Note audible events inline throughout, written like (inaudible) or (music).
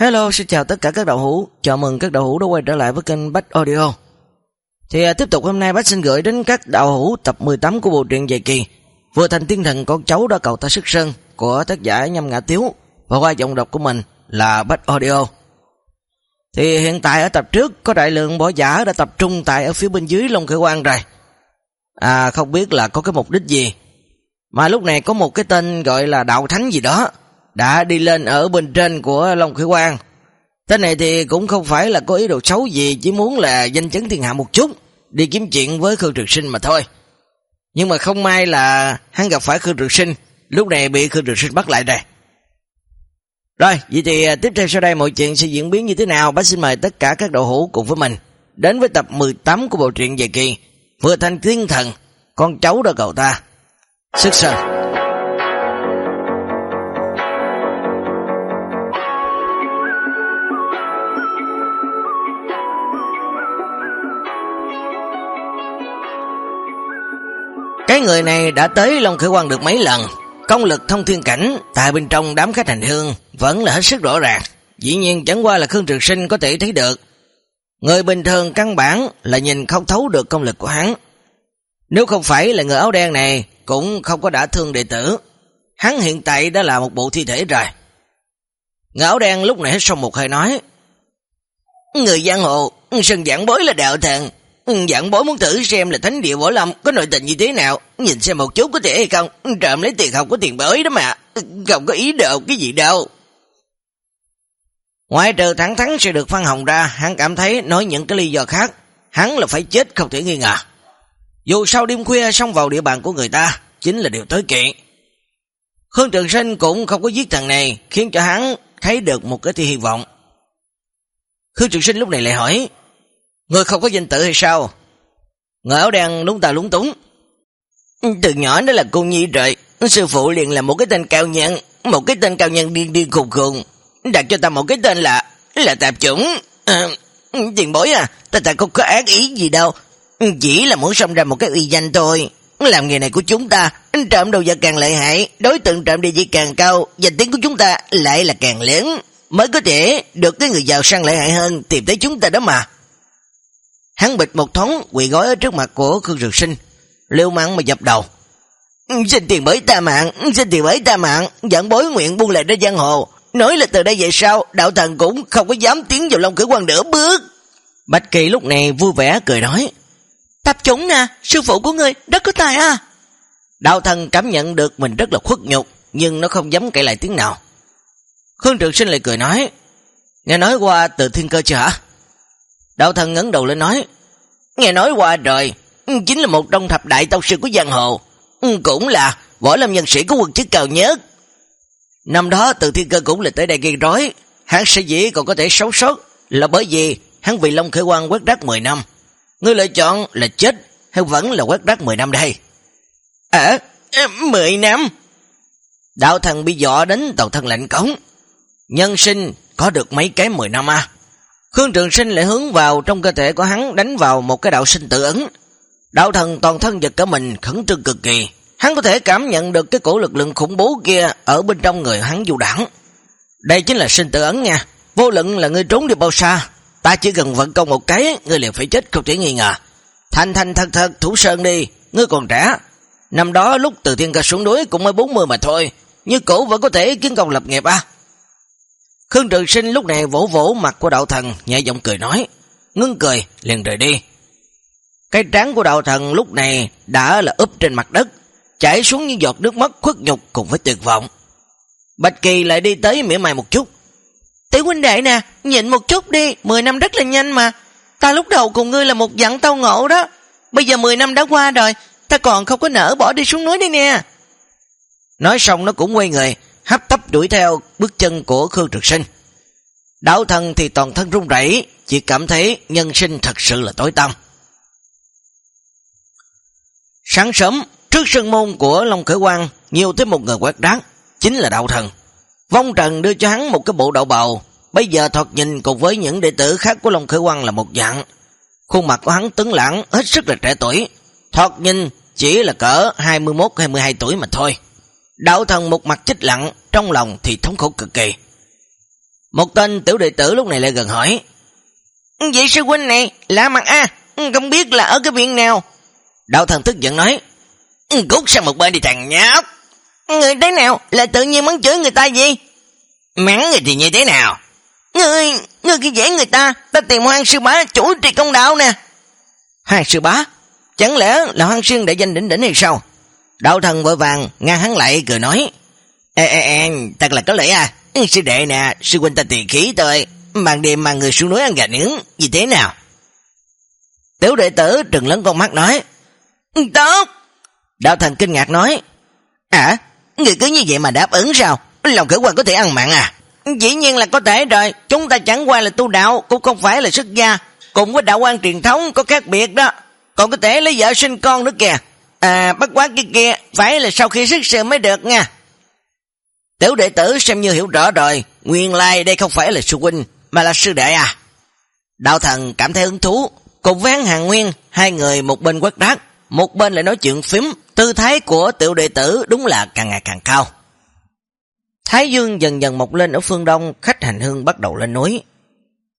Hello, xin chào tất cả các đạo hữu. Chào mừng các đạo hữu đã quay trở lại với kênh Bách Audio. Thì à, tiếp tục hôm nay Bách xin gửi đến các đạo hữu tập 18 của bộ truyện dài kỳ Vừa thành tiên thần con cháu đã cầu ta sức sơn của tác giả Nhâm Ngã Tiếu và qua giọng đọc của mình là Bách Audio. Thì hiện tại ở tập trước có đại lượng bỏ giả đã tập trung tại ở phía bên dưới Long Khởi Quang rồi. À không biết là có cái mục đích gì. Mà lúc này có một cái tên gọi là Đạo Thánh gì đó đã đi lên ở bên trên của Long Khởi Quang. Tên này thì cũng không phải là có ý đồ xấu gì, chỉ muốn là danh chấn thiên hạ một chút, đi kiếm chuyện với Khương Trực Sinh mà thôi. Nhưng mà không may là hắn gặp phải Khương Trực Sinh, lúc này bị Khương Trực Sinh bắt lại rồi. Rồi, vậy thì à, tiếp theo sau đây mọi chuyện sẽ diễn biến như thế nào, bác xin mời tất cả các đội hữu cùng với mình đến với tập 18 của bộ truyện dài kỳ Vừa Thanh thiên thần, con cháu đo cầu ta. Sức sơn. Người này đã tới Long Khởi Quang được mấy lần, công lực thông thiên cảnh tại bên trong đám khách hành hương vẫn là hết sức rõ ràng. Dĩ nhiên chẳng qua là Khương Trường Sinh có thể thấy được. Người bình thường căn bản là nhìn không thấu được công lực của hắn. Nếu không phải là người áo đen này cũng không có đã thương đệ tử. Hắn hiện tại đã là một bộ thi thể rồi. Người áo đen lúc này hết xong một hơi nói. Người giang hồ, sân giảng bối là đạo thần, Ừ, dạng bối muốn thử xem là thánh địa võ lâm có nội tình như thế nào. Nhìn xem một chút có thể hay không. Trộm lấy tiền học của tiền bối đó mà. Không có ý đồ cái gì đâu. Ngoài trừ thẳng thắn sẽ được phân hồng ra, hắn cảm thấy nói những cái lý do khác. Hắn là phải chết không thể nghi ngờ. Dù sau đêm khuya xông vào địa bàn của người ta, chính là điều tối kỵ. Khương Trường Sinh cũng không có giết thằng này, khiến cho hắn thấy được một cái tia hy vọng. Khương Trường Sinh lúc này lại hỏi, Ngươi không có danh tự hay sao? Người áo đen lúng ta lúng túng. Từ nhỏ đó là cô nhi rồi. Sư phụ liền là một cái tên cao nhân. Một cái tên cao nhân điên điên khùng khùng. Đặt cho ta một cái tên là là tạp chủng. À, tiền bối à, ta ta không có ác ý gì đâu. Chỉ là muốn xông ra một cái uy danh thôi. Làm nghề này của chúng ta, trộm đầu giờ càng lợi hại, đối tượng trộm địa vị càng cao, danh tiếng của chúng ta lại là càng lớn. Mới có thể được cái người giàu sang lợi hại hơn tìm tới chúng ta đó mà. Hắn bịch một thống quỳ gói ở trước mặt của Khương Trường Sinh, liêu mạng mà dập đầu. Xin tiền bởi ta mạng, xin tiền bởi ta mạng, dẫn bối nguyện buông lại ra giang hồ. Nói là từ đây về sau, đạo thần cũng không có dám tiến vào Long cử Quan nửa bước. Bạch Kỳ lúc này vui vẻ cười nói. Tập chúng nè, sư phụ của ngươi rất có tài à. Đạo thần cảm nhận được mình rất là khuất nhục, nhưng nó không dám kể lại tiếng nào. Khương Trường Sinh lại cười nói. Nghe nói qua từ thiên cơ chưa hả? Đạo thần ngấn đầu lên nói, nghe nói qua rồi, chính là một trong thập đại tông sư của giang hồ, cũng là võ lâm nhân sĩ của quân chức cao nhất. Năm đó từ thiên cơ cũng là tới đây gây rối, hắn sẽ dĩ còn có thể sống sót là bởi vì hắn vì Long Khởi quan quét rác 10 năm. Ngươi lựa chọn là chết hay vẫn là quét rác 10 năm đây? À, 10 năm? Đạo thần bị dọa đến tàu thân lạnh cống. Nhân sinh có được mấy cái 10 năm à? Khương Trường Sinh lại hướng vào trong cơ thể của hắn đánh vào một cái đạo sinh tự ấn. Đạo thần toàn thân giật cả mình khẩn trương cực kỳ. Hắn có thể cảm nhận được cái cổ lực lượng khủng bố kia ở bên trong người hắn dù đẳng. Đây chính là sinh tự ấn nha. Vô luận là ngươi trốn đi bao xa. Ta chỉ cần vận công một cái, ngươi liền phải chết không thể nghi ngờ. Thành thành thật thật thủ sơn đi, ngươi còn trẻ. Năm đó lúc từ thiên ca xuống núi cũng mới 40 mà thôi. Như cổ vẫn có thể kiến công lập nghiệp à. Khương Trường Sinh lúc này vỗ vỗ mặt của đạo thần, nhẹ giọng cười nói, ngưng cười, liền rời đi. Cái trán của đạo thần lúc này đã là úp trên mặt đất, chảy xuống những giọt nước mắt khuất nhục cùng với tuyệt vọng. Bạch Kỳ lại đi tới mỉa mai một chút. Tiểu huynh đệ nè, nhịn một chút đi, 10 năm rất là nhanh mà. Ta lúc đầu cùng ngươi là một dặn tao ngộ đó. Bây giờ 10 năm đã qua rồi, ta còn không có nỡ bỏ đi xuống núi đi nè. Nói xong nó cũng quay người, hấp tấp đuổi theo bước chân của Khương Trực Sinh. Đạo thần thì toàn thân run rẩy, chỉ cảm thấy nhân sinh thật sự là tối tăm. Sáng sớm, trước sân môn của Long Khởi Quang, nhiều thêm một người quét rác, chính là đạo thần. Vong Trần đưa cho hắn một cái bộ đậu bầu, bây giờ thoạt nhìn cùng với những đệ tử khác của Long Khởi Quang là một dạng. Khuôn mặt của hắn tấn lãng, hết sức là trẻ tuổi, thoạt nhìn chỉ là cỡ 21-22 tuổi mà thôi. Đạo thần một mặt chích lặng, trong lòng thì thống khổ cực kỳ. Một tên tiểu đệ tử lúc này lại gần hỏi. Ừ, vậy sư huynh này, lạ mặt a ừ, không biết là ở cái viện nào. Đạo thần tức giận nói. Ừ, cút sang một bên đi thằng nhóc. Người thế nào là tự nhiên mắng chửi người ta gì? Mắng người thì như thế nào? Người, người khi dễ người ta, ta tìm hoang sư bá chủ trì công đạo nè. Hoàng sư bá? Chẳng lẽ là hoang sư đại danh đỉnh đỉnh hay sao? Đạo thần vội vàng ngang hắn lại cười nói. Ê, ê, ê, thật là có lẽ à. Ừ, sư đệ nè, sư huynh ta tiền khí tôi. Màn đêm mà người xuống núi ăn gà nướng, như thế nào? Tiểu đệ tử trừng lớn con mắt nói. Ừ, tốt! Đạo thần kinh ngạc nói. À, người cứ như vậy mà đáp ứng sao? Lòng khởi quan có thể ăn mặn à? Dĩ nhiên là có thể rồi, chúng ta chẳng qua là tu đạo, cũng không phải là xuất gia. Cùng với đạo quan truyền thống có khác biệt đó. Còn có thể lấy vợ sinh con nữa kìa. À, bất quá kia kia, phải là sau khi sức sự mới được nha. Tiểu đệ tử xem như hiểu rõ rồi, nguyên lai đây không phải là sư huynh, mà là sư đệ à. Đạo thần cảm thấy hứng thú, cùng với hắn hàng nguyên, hai người một bên quất đát, một bên lại nói chuyện phím, tư thái của tiểu đệ tử đúng là càng ngày càng cao. Thái dương dần dần mọc lên ở phương đông, khách hành hương bắt đầu lên núi.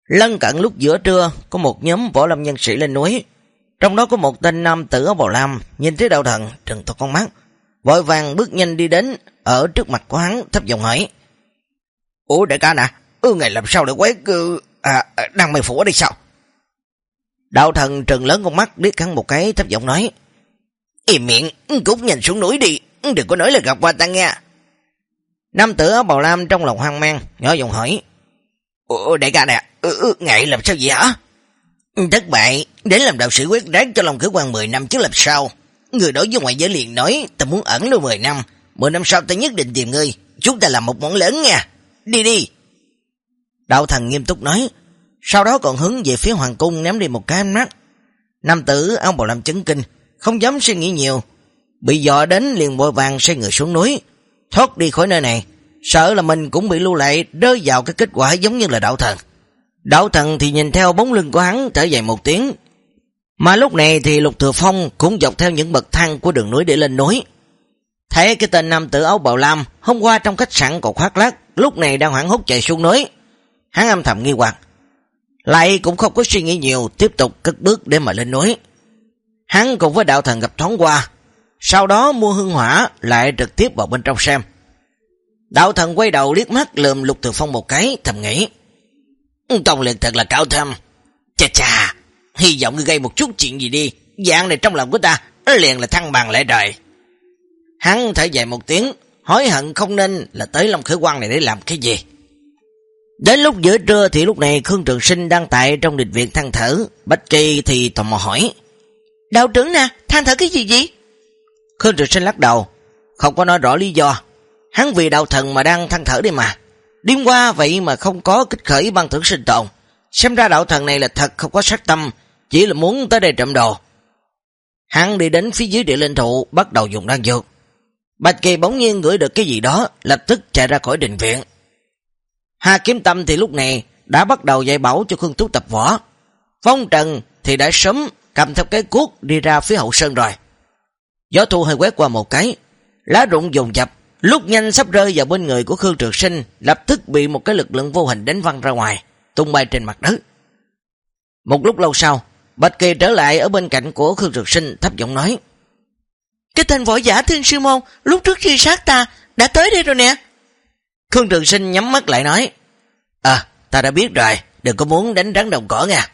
Lân cận lúc giữa trưa, có một nhóm võ lâm nhân sĩ lên núi. Trong đó có một tên nam tử ở bào lam, nhìn thấy đạo thần, trừng to con mắt. Vội vàng bước nhanh đi đến, ở trước mặt của hắn, thấp giọng hỏi. Ủa đại ca nè, ư ngày làm sao để quét cư... À, à đang mày phủ ở đây sao? Đạo thần trừng lớn con mắt, liếc hắn một cái, thấp giọng nói. Im miệng, cút nhìn xuống núi đi, đừng có nói là gặp qua ta nghe. Nam tử áo bào lam trong lòng hoang mang, nhỏ giọng hỏi. Ủa đại ca nè, ừ, ừ, ngại làm sao vậy hả? Thất bại, đến làm đạo sĩ quyết rác cho lòng khởi quan 10 năm chứ lập sau Người đối với ngoại giới liền nói, ta muốn ẩn lưu 10 năm, 10 năm sau ta nhất định tìm ngươi, chúng ta làm một món lớn nha. Đi đi. Đạo thần nghiêm túc nói, sau đó còn hướng về phía hoàng cung ném đi một cái ánh mắt. Nam tử áo bào làm chấn kinh, không dám suy nghĩ nhiều, bị dọ đến liền vội vàng xoay người xuống núi, thoát đi khỏi nơi này, sợ là mình cũng bị lưu lại rơi vào cái kết quả giống như là đạo thần. Đạo thần thì nhìn theo bóng lưng của hắn thở dài một tiếng. Mà lúc này thì Lục Thừa Phong cũng dọc theo những bậc thang của đường núi để lên núi. Thấy cái tên nam tử áo bào lam hôm qua trong khách sạn còn khoác lác, lúc này đang hoảng hốt chạy xuống núi. Hắn âm thầm nghi hoặc. Lại cũng không có suy nghĩ nhiều, tiếp tục cất bước để mà lên núi. Hắn cùng với đạo thần gặp thoáng qua, sau đó mua hương hỏa lại trực tiếp vào bên trong xem. Đạo thần quay đầu liếc mắt lườm Lục Thừa Phong một cái, thầm nghĩ. Công lực thật là cao thâm. Chà chà, hy vọng ngươi gây một chút chuyện gì đi. Dạng này trong lòng của ta, liền là thăng bằng lễ đời. Hắn thở dài một tiếng, hối hận không nên là tới Long Khởi Quang này để làm cái gì. Đến lúc giữa trưa thì lúc này Khương Trường Sinh đang tại trong địch viện than thở. Bách Kỳ thì tò mò hỏi. Đạo trưởng nè, than thở cái gì vậy? Khương Trường Sinh lắc đầu, không có nói rõ lý do. Hắn vì đạo thần mà đang than thở đi mà. Đêm qua vậy mà không có kích khởi bằng thưởng sinh tồn. Xem ra đạo thần này là thật không có sát tâm, chỉ là muốn tới đây trộm đồ. Hắn đi đến phía dưới địa linh thụ, bắt đầu dùng đan dược. Bạch Kỳ bỗng nhiên ngửi được cái gì đó, lập tức chạy ra khỏi đình viện. Hà Kiếm Tâm thì lúc này đã bắt đầu dạy bảo cho Khương Tú tập võ. Phong Trần thì đã sớm cầm theo cái cuốc đi ra phía hậu sơn rồi. Gió thu hơi quét qua một cái, lá rụng dùng dập, lúc nhanh sắp rơi vào bên người của Khương Trường Sinh, lập tức bị một cái lực lượng vô hình đánh văng ra ngoài, tung bay trên mặt đất. Một lúc lâu sau, Bạch Kỳ trở lại ở bên cạnh của Khương Trường Sinh thấp giọng nói, Cái tên võ giả thiên sư môn lúc trước khi sát ta đã tới đây rồi nè. Khương Trường Sinh nhắm mắt lại nói, À, ta đã biết rồi, đừng có muốn đánh rắn đồng cỏ nha.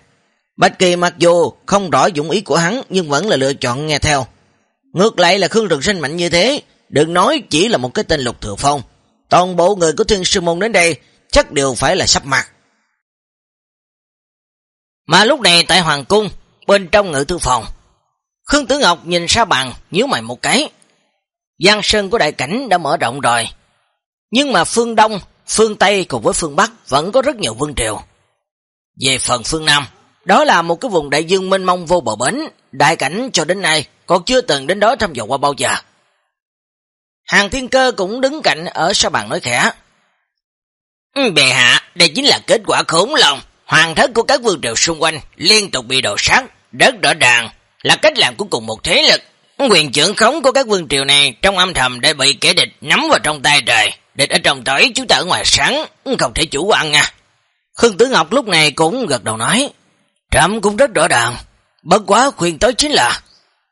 Bạch Kỳ mặc dù không rõ dụng ý của hắn nhưng vẫn là lựa chọn nghe theo. Ngược lại là Khương Trường Sinh mạnh như thế, đừng nói chỉ là một cái tên lục thừa phong. Toàn bộ người của Thiên Sư Môn đến đây chắc đều phải là sắp mặt. Mà lúc này tại Hoàng Cung, bên trong ngự thư phòng, Khương Tử Ngọc nhìn xa bằng, nhíu mày một cái. Giang sơn của đại cảnh đã mở rộng rồi. Nhưng mà phương Đông, phương Tây cùng với phương Bắc vẫn có rất nhiều vương triều. Về phần phương Nam, đó là một cái vùng đại dương mênh mông vô bờ bến, đại cảnh cho đến nay còn chưa từng đến đó thăm dò qua bao giờ. Hàng thiên cơ cũng đứng cạnh ở sau bàn nói khẽ. Ừ, bệ bề hạ, đây chính là kết quả khốn lòng. Hoàng thất của các vương triều xung quanh liên tục bị đổ sát, rất rõ ràng là cách làm của cùng một thế lực. Quyền trưởng khống của các vương triều này trong âm thầm đã bị kẻ địch nắm vào trong tay trời, địch ở trong tỏi, chúng ta ở ngoài sáng, không thể chủ quan nha. Khương Tử Ngọc lúc này cũng gật đầu nói, Trạm cũng rất rõ ràng, bất quá khuyên tới chính là,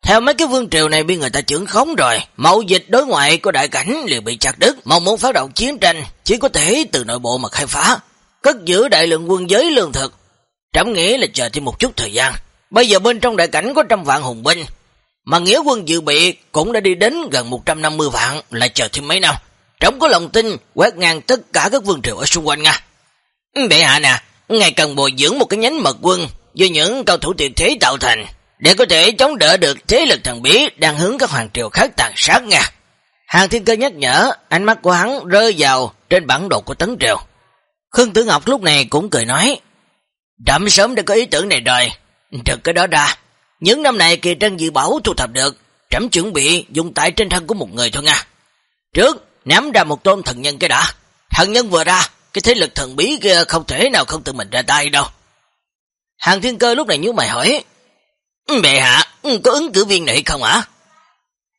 theo mấy cái vương triều này bị người ta trưởng khống rồi, mậu dịch đối ngoại của đại cảnh liền bị chặt đứt, mong muốn phát động chiến tranh, chỉ có thể từ nội bộ mà khai phá, cất giữ đại lượng quân giới lương thực. Trẫm nghĩ là chờ thêm một chút thời gian, bây giờ bên trong đại cảnh có trăm vạn hùng binh, mà nghĩa quân dự bị cũng đã đi đến gần 150 vạn, lại chờ thêm mấy năm. Trẫm có lòng tin quét ngang tất cả các vương triều ở xung quanh nha. Bệ hạ nè, ngài cần bồi dưỡng một cái nhánh mật quân do những cao thủ tuyệt thế tạo thành để có thể chống đỡ được thế lực thần bí đang hướng các hoàng triều khác tàn sát nha. Hàng thiên cơ nhắc nhở, ánh mắt của hắn rơi vào trên bản đồ của tấn triều. Khương Tử Ngọc lúc này cũng cười nói, Đậm sớm đã có ý tưởng này rồi, trực cái đó ra. Những năm này kỳ trân dự bảo thu thập được, trẫm chuẩn bị dùng tại trên thân của một người thôi nha. Trước, nắm ra một tôn thần nhân cái đã. Thần nhân vừa ra, cái thế lực thần bí kia không thể nào không tự mình ra tay đâu. Hàng thiên cơ lúc này nhú mày hỏi, Bệ hạ, ừ, có ứng cử viên này không hả?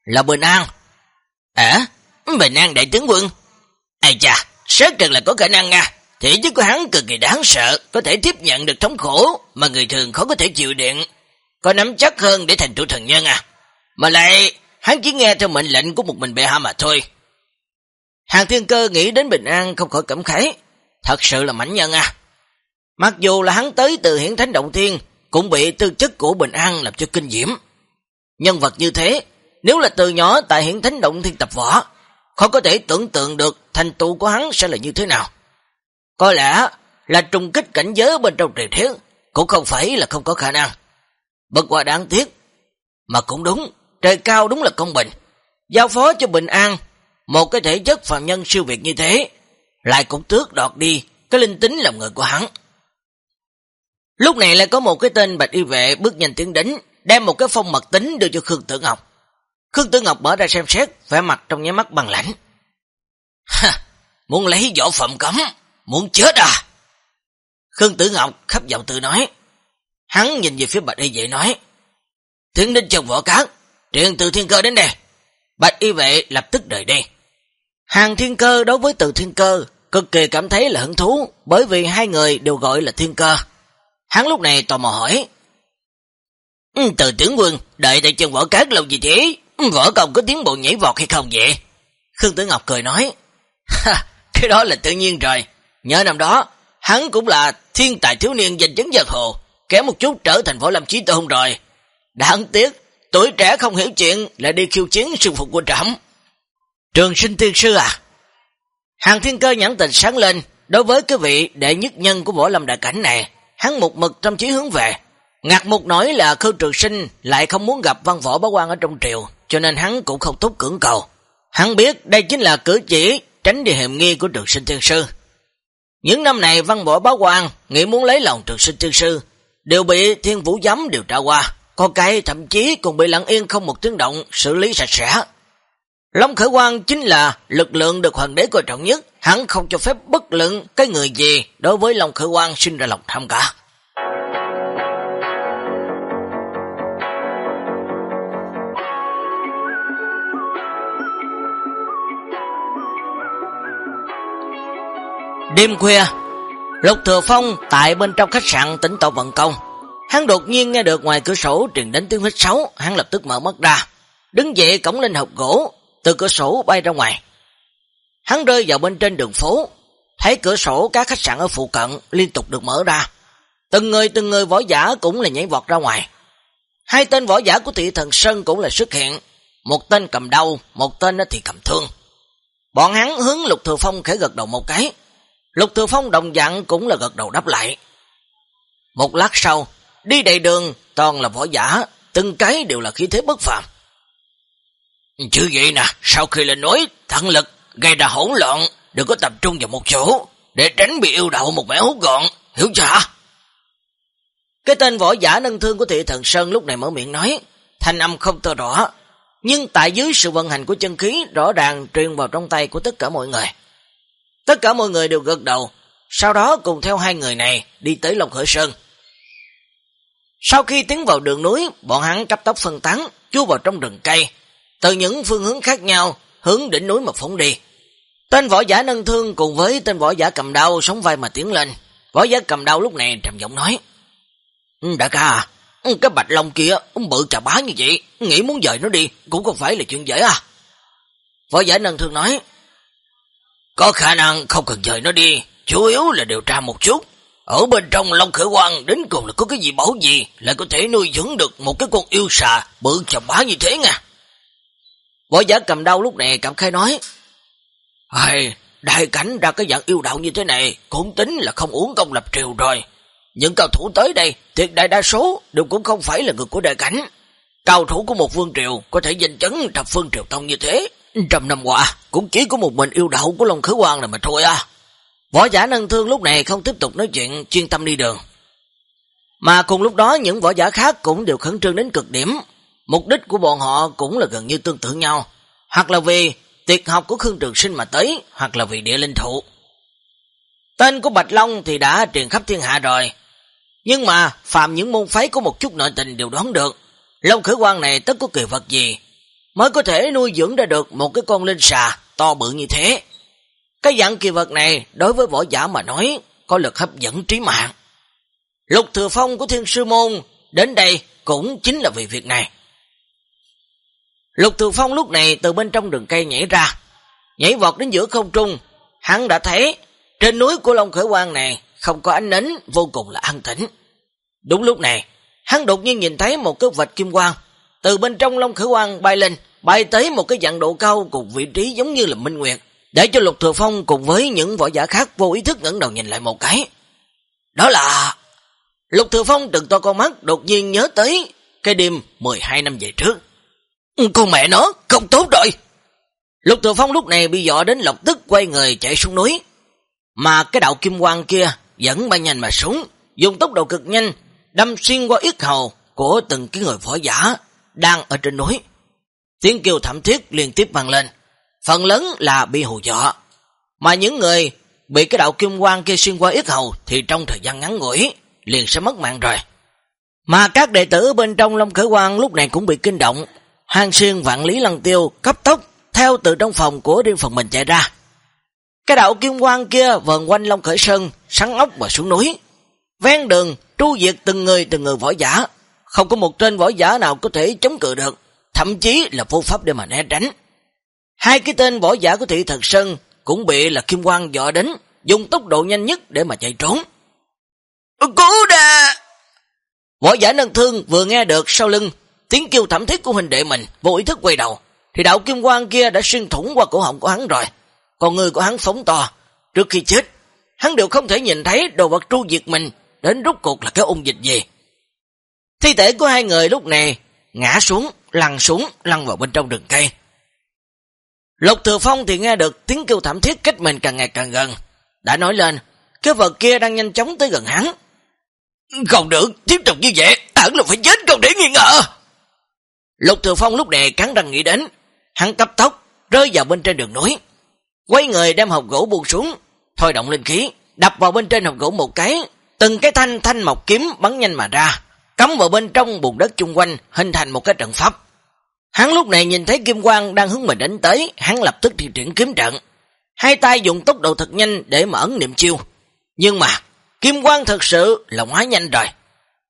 Là Bình An. À, Bình An đại tướng quân. Ây chà, xác thật là có khả năng nha. Thể chất của hắn cực kỳ đáng sợ, có thể tiếp nhận được thống khổ mà người thường khó có thể chịu đựng. Có nắm chắc hơn để thành trụ thần nhân à. Mà lại, hắn chỉ nghe theo mệnh lệnh của một mình bệ hạ mà thôi. Hàng thiên cơ nghĩ đến Bình An không khỏi cảm khái. Thật sự là mảnh nhân à. Mặc dù là hắn tới từ hiển thánh động thiên, cũng bị tư chất của Bình An làm cho kinh diễm. Nhân vật như thế, nếu là từ nhỏ tại hiển thánh động thiên tập võ, khó có thể tưởng tượng được thành tựu của hắn sẽ là như thế nào. Có lẽ là trùng kích cảnh giới bên trong truyền thiết, cũng không phải là không có khả năng. Bất quả đáng tiếc, mà cũng đúng, trời cao đúng là công bình. Giao phó cho Bình An, một cái thể chất phạm nhân siêu việt như thế, lại cũng tước đoạt đi cái linh tính làm người của hắn. Lúc này lại có một cái tên bạch y vệ bước nhanh tiến đến, đem một cái phong mật tính đưa cho Khương Tử Ngọc. Khương Tử Ngọc mở ra xem xét, vẻ mặt trong nháy mắt bằng lãnh. Ha, muốn lấy võ phẩm cấm, muốn chết à? Khương Tử Ngọc khắp giọng tự nói. Hắn nhìn về phía bạch y vệ nói. Tiến đến trong võ cát, truyền từ thiên cơ đến đây. Bạch y vệ lập tức rời đi. Hàng thiên cơ đối với từ thiên cơ cực kỳ cảm thấy là hứng thú bởi vì hai người đều gọi là thiên cơ. Hắn lúc này tò mò hỏi. Ừ, từ tướng quân, đợi tại chân võ cát lâu gì thế? Ừ, võ công có tiến bộ nhảy vọt hay không vậy? Khương Tử Ngọc cười nói. cái đó là tự nhiên rồi. Nhớ năm đó, hắn cũng là thiên tài thiếu niên danh chấn giật hồ, kéo một chút trở thành võ lâm chí tôn rồi. Đáng tiếc, tuổi trẻ không hiểu chuyện lại đi khiêu chiến sư phục của trẫm. Trường sinh tiên sư à? Hàng thiên cơ nhãn tình sáng lên, đối với cái vị đệ nhất nhân của võ lâm đại cảnh này, hắn một mực trong chí hướng về. Ngạc mục nói là Khâu Trường Sinh lại không muốn gặp văn võ bá quan ở trong triều, cho nên hắn cũng không thúc cưỡng cầu. Hắn biết đây chính là cử chỉ tránh đi hiểm nghi của Trường Sinh Thiên Sư. Những năm này văn võ bá quan nghĩ muốn lấy lòng Trường Sinh Thiên Sư, đều bị Thiên Vũ Giám điều tra qua, có cái thậm chí còn bị lặng yên không một tiếng động xử lý sạch sẽ. Long Khởi Quang chính là lực lượng được hoàng đế coi trọng nhất, hắn không cho phép bất luận cái người gì đối với Long Khởi Quang sinh ra lòng tham cả. Đêm khuya, Lục Thừa Phong tại bên trong khách sạn tỉnh tàu vận công. Hắn đột nhiên nghe được ngoài cửa sổ truyền đến tiếng hít sáu hắn lập tức mở mắt ra. Đứng dậy cổng lên hộp gỗ, từ cửa sổ bay ra ngoài. Hắn rơi vào bên trên đường phố, thấy cửa sổ các khách sạn ở phụ cận liên tục được mở ra. Từng người từng người võ giả cũng là nhảy vọt ra ngoài. Hai tên võ giả của thị thần Sơn cũng là xuất hiện. Một tên cầm đầu, một tên thì cầm thương. Bọn hắn hướng Lục Thừa Phong khẽ gật đầu một cái. Lục Thừa Phong đồng dạng cũng là gật đầu đáp lại. Một lát sau, đi đầy đường toàn là võ giả, từng cái đều là khí thế bất phàm. Chứ vậy nè, sau khi lên núi thận lực gây ra hỗn loạn, đừng có tập trung vào một chỗ, để tránh bị yêu đậu một vẻ hút gọn, hiểu chưa? Cái tên võ giả nâng thương của thị thần Sơn lúc này mở miệng nói, thanh âm không to rõ, nhưng tại dưới sự vận hành của chân khí rõ ràng truyền vào trong tay của tất cả mọi người. Tất cả mọi người đều gật đầu, sau đó cùng theo hai người này đi tới Long Khởi Sơn. Sau khi tiến vào đường núi, bọn hắn cấp tốc phân tán, chui vào trong rừng cây, từ những phương hướng khác nhau, hướng đỉnh núi mà phóng đi. Tên võ giả nâng thương cùng với tên võ giả cầm đau sống vai mà tiến lên. Võ giả cầm đau lúc này trầm giọng nói. Ừ, đại ca à, cái bạch long kia bự chà bá như vậy, nghĩ muốn dời nó đi cũng không phải là chuyện dễ à. Võ giả nâng thương nói. Có khả năng không cần dời nó đi, chủ yếu là điều tra một chút. Ở bên trong Long Khởi Quang đến cùng là có cái gì bảo gì lại có thể nuôi dưỡng được một cái con yêu xà bự chà bá như thế nha. Võ giả cầm đau lúc này cảm khai nói. Hay, đại cảnh ra cái dạng yêu đạo như thế này cũng tính là không uống công lập triều rồi. Những cao thủ tới đây, tuyệt đại đa số đều cũng không phải là người của đại cảnh. Cao thủ của một vương triều có thể danh chấn thập phương triều tông như thế. Trăm năm qua, cũng chỉ có một mình yêu đạo của Long Khứ Quang là mà thôi à. Võ giả nâng thương lúc này không tiếp tục nói chuyện chuyên tâm đi đường. Mà cùng lúc đó những võ giả khác cũng đều khẩn trương đến cực điểm. Mục đích của bọn họ cũng là gần như tương tự nhau. Hoặc là vì tuyệt học của Khương Trường Sinh mà tới, hoặc là vì địa linh thụ. Tên của Bạch Long thì đã truyền khắp thiên hạ rồi. Nhưng mà phạm những môn phái có một chút nội tình đều đoán được. Long khởi quan này tất có kỳ vật gì mới có thể nuôi dưỡng ra được một cái con linh xà to bự như thế. Cái dạng kỳ vật này đối với võ giả mà nói có lực hấp dẫn trí mạng. Lục Thừa Phong của Thiên Sư Môn đến đây cũng chính là vì việc này. Lục Thừa Phong lúc này từ bên trong rừng cây nhảy ra, nhảy vọt đến giữa không trung, hắn đã thấy trên núi của Long Khởi Quang này không có ánh nến, vô cùng là an tĩnh. Đúng lúc này, hắn đột nhiên nhìn thấy một cái vạch kim quang, từ bên trong Long Khởi Quang bay lên, bay tới một cái dạng độ cao cùng vị trí giống như là minh nguyệt, để cho Lục Thừa Phong cùng với những võ giả khác vô ý thức ngẩng đầu nhìn lại một cái. Đó là... Lục Thừa Phong từng to con mắt đột nhiên nhớ tới cái đêm 12 năm về trước. Con mẹ nó, không tốt rồi. Lục Thừa Phong lúc này bị dọa đến lập tức quay người chạy xuống núi. Mà cái đạo kim quang kia vẫn bay nhanh mà súng, dùng tốc độ cực nhanh, đâm xuyên qua yết hầu của từng cái người võ giả đang ở trên núi. Tiếng kêu thảm thiết liên tiếp vang lên, phần lớn là bị hù dọa. Mà những người bị cái đạo kim quang kia xuyên qua yết hầu thì trong thời gian ngắn ngủi liền sẽ mất mạng rồi. Mà các đệ tử bên trong Long Khởi Quang lúc này cũng bị kinh động, Hàng xuyên vạn lý lăng tiêu cấp tốc theo từ trong phòng của riêng phần mình chạy ra. Cái đạo kim quang kia vần quanh Long Khởi Sơn, sắn ốc và xuống núi. Ven đường, tru diệt từng người từng người võ giả. Không có một tên võ giả nào có thể chống cự được, thậm chí là vô pháp để mà né tránh. Hai cái tên võ giả của thị thật Sơn cũng bị là kim quang dọa đến, dùng tốc độ nhanh nhất để mà chạy trốn. Cứu đà! Võ giả nâng thương vừa nghe được sau lưng tiếng kêu thảm thiết của huynh đệ mình vô ý thức quay đầu, thì đạo kim quang kia đã xuyên thủng qua cổ họng của hắn rồi. Còn người của hắn phóng to, trước khi chết, hắn đều không thể nhìn thấy đồ vật tru diệt mình, đến rút cuộc là cái ung dịch gì. Thi thể của hai người lúc này ngã xuống, lăn xuống, lăn vào bên trong rừng cây. Lục Thừa Phong thì nghe được tiếng kêu thảm thiết cách mình càng ngày càng gần. Đã nói lên, cái vật kia đang nhanh chóng tới gần hắn. Không được, tiếp tục như vậy, hẳn là phải chết không để nghi ngờ. Lục Thừa Phong lúc này cắn răng nghĩ đến, hắn cấp tốc rơi vào bên trên đường núi, quay người đem hộp gỗ buông xuống, thôi động linh khí, đập vào bên trên hộp gỗ một cái, từng cái thanh thanh mọc kiếm bắn nhanh mà ra, cắm vào bên trong bùn đất chung quanh, hình thành một cái trận pháp. Hắn lúc này nhìn thấy kim quang đang hướng mình đến tới, hắn lập tức thi triển kiếm trận. Hai tay dùng tốc độ thật nhanh để mà ấn niệm chiêu. Nhưng mà, kim quang thật sự là quá nhanh rồi.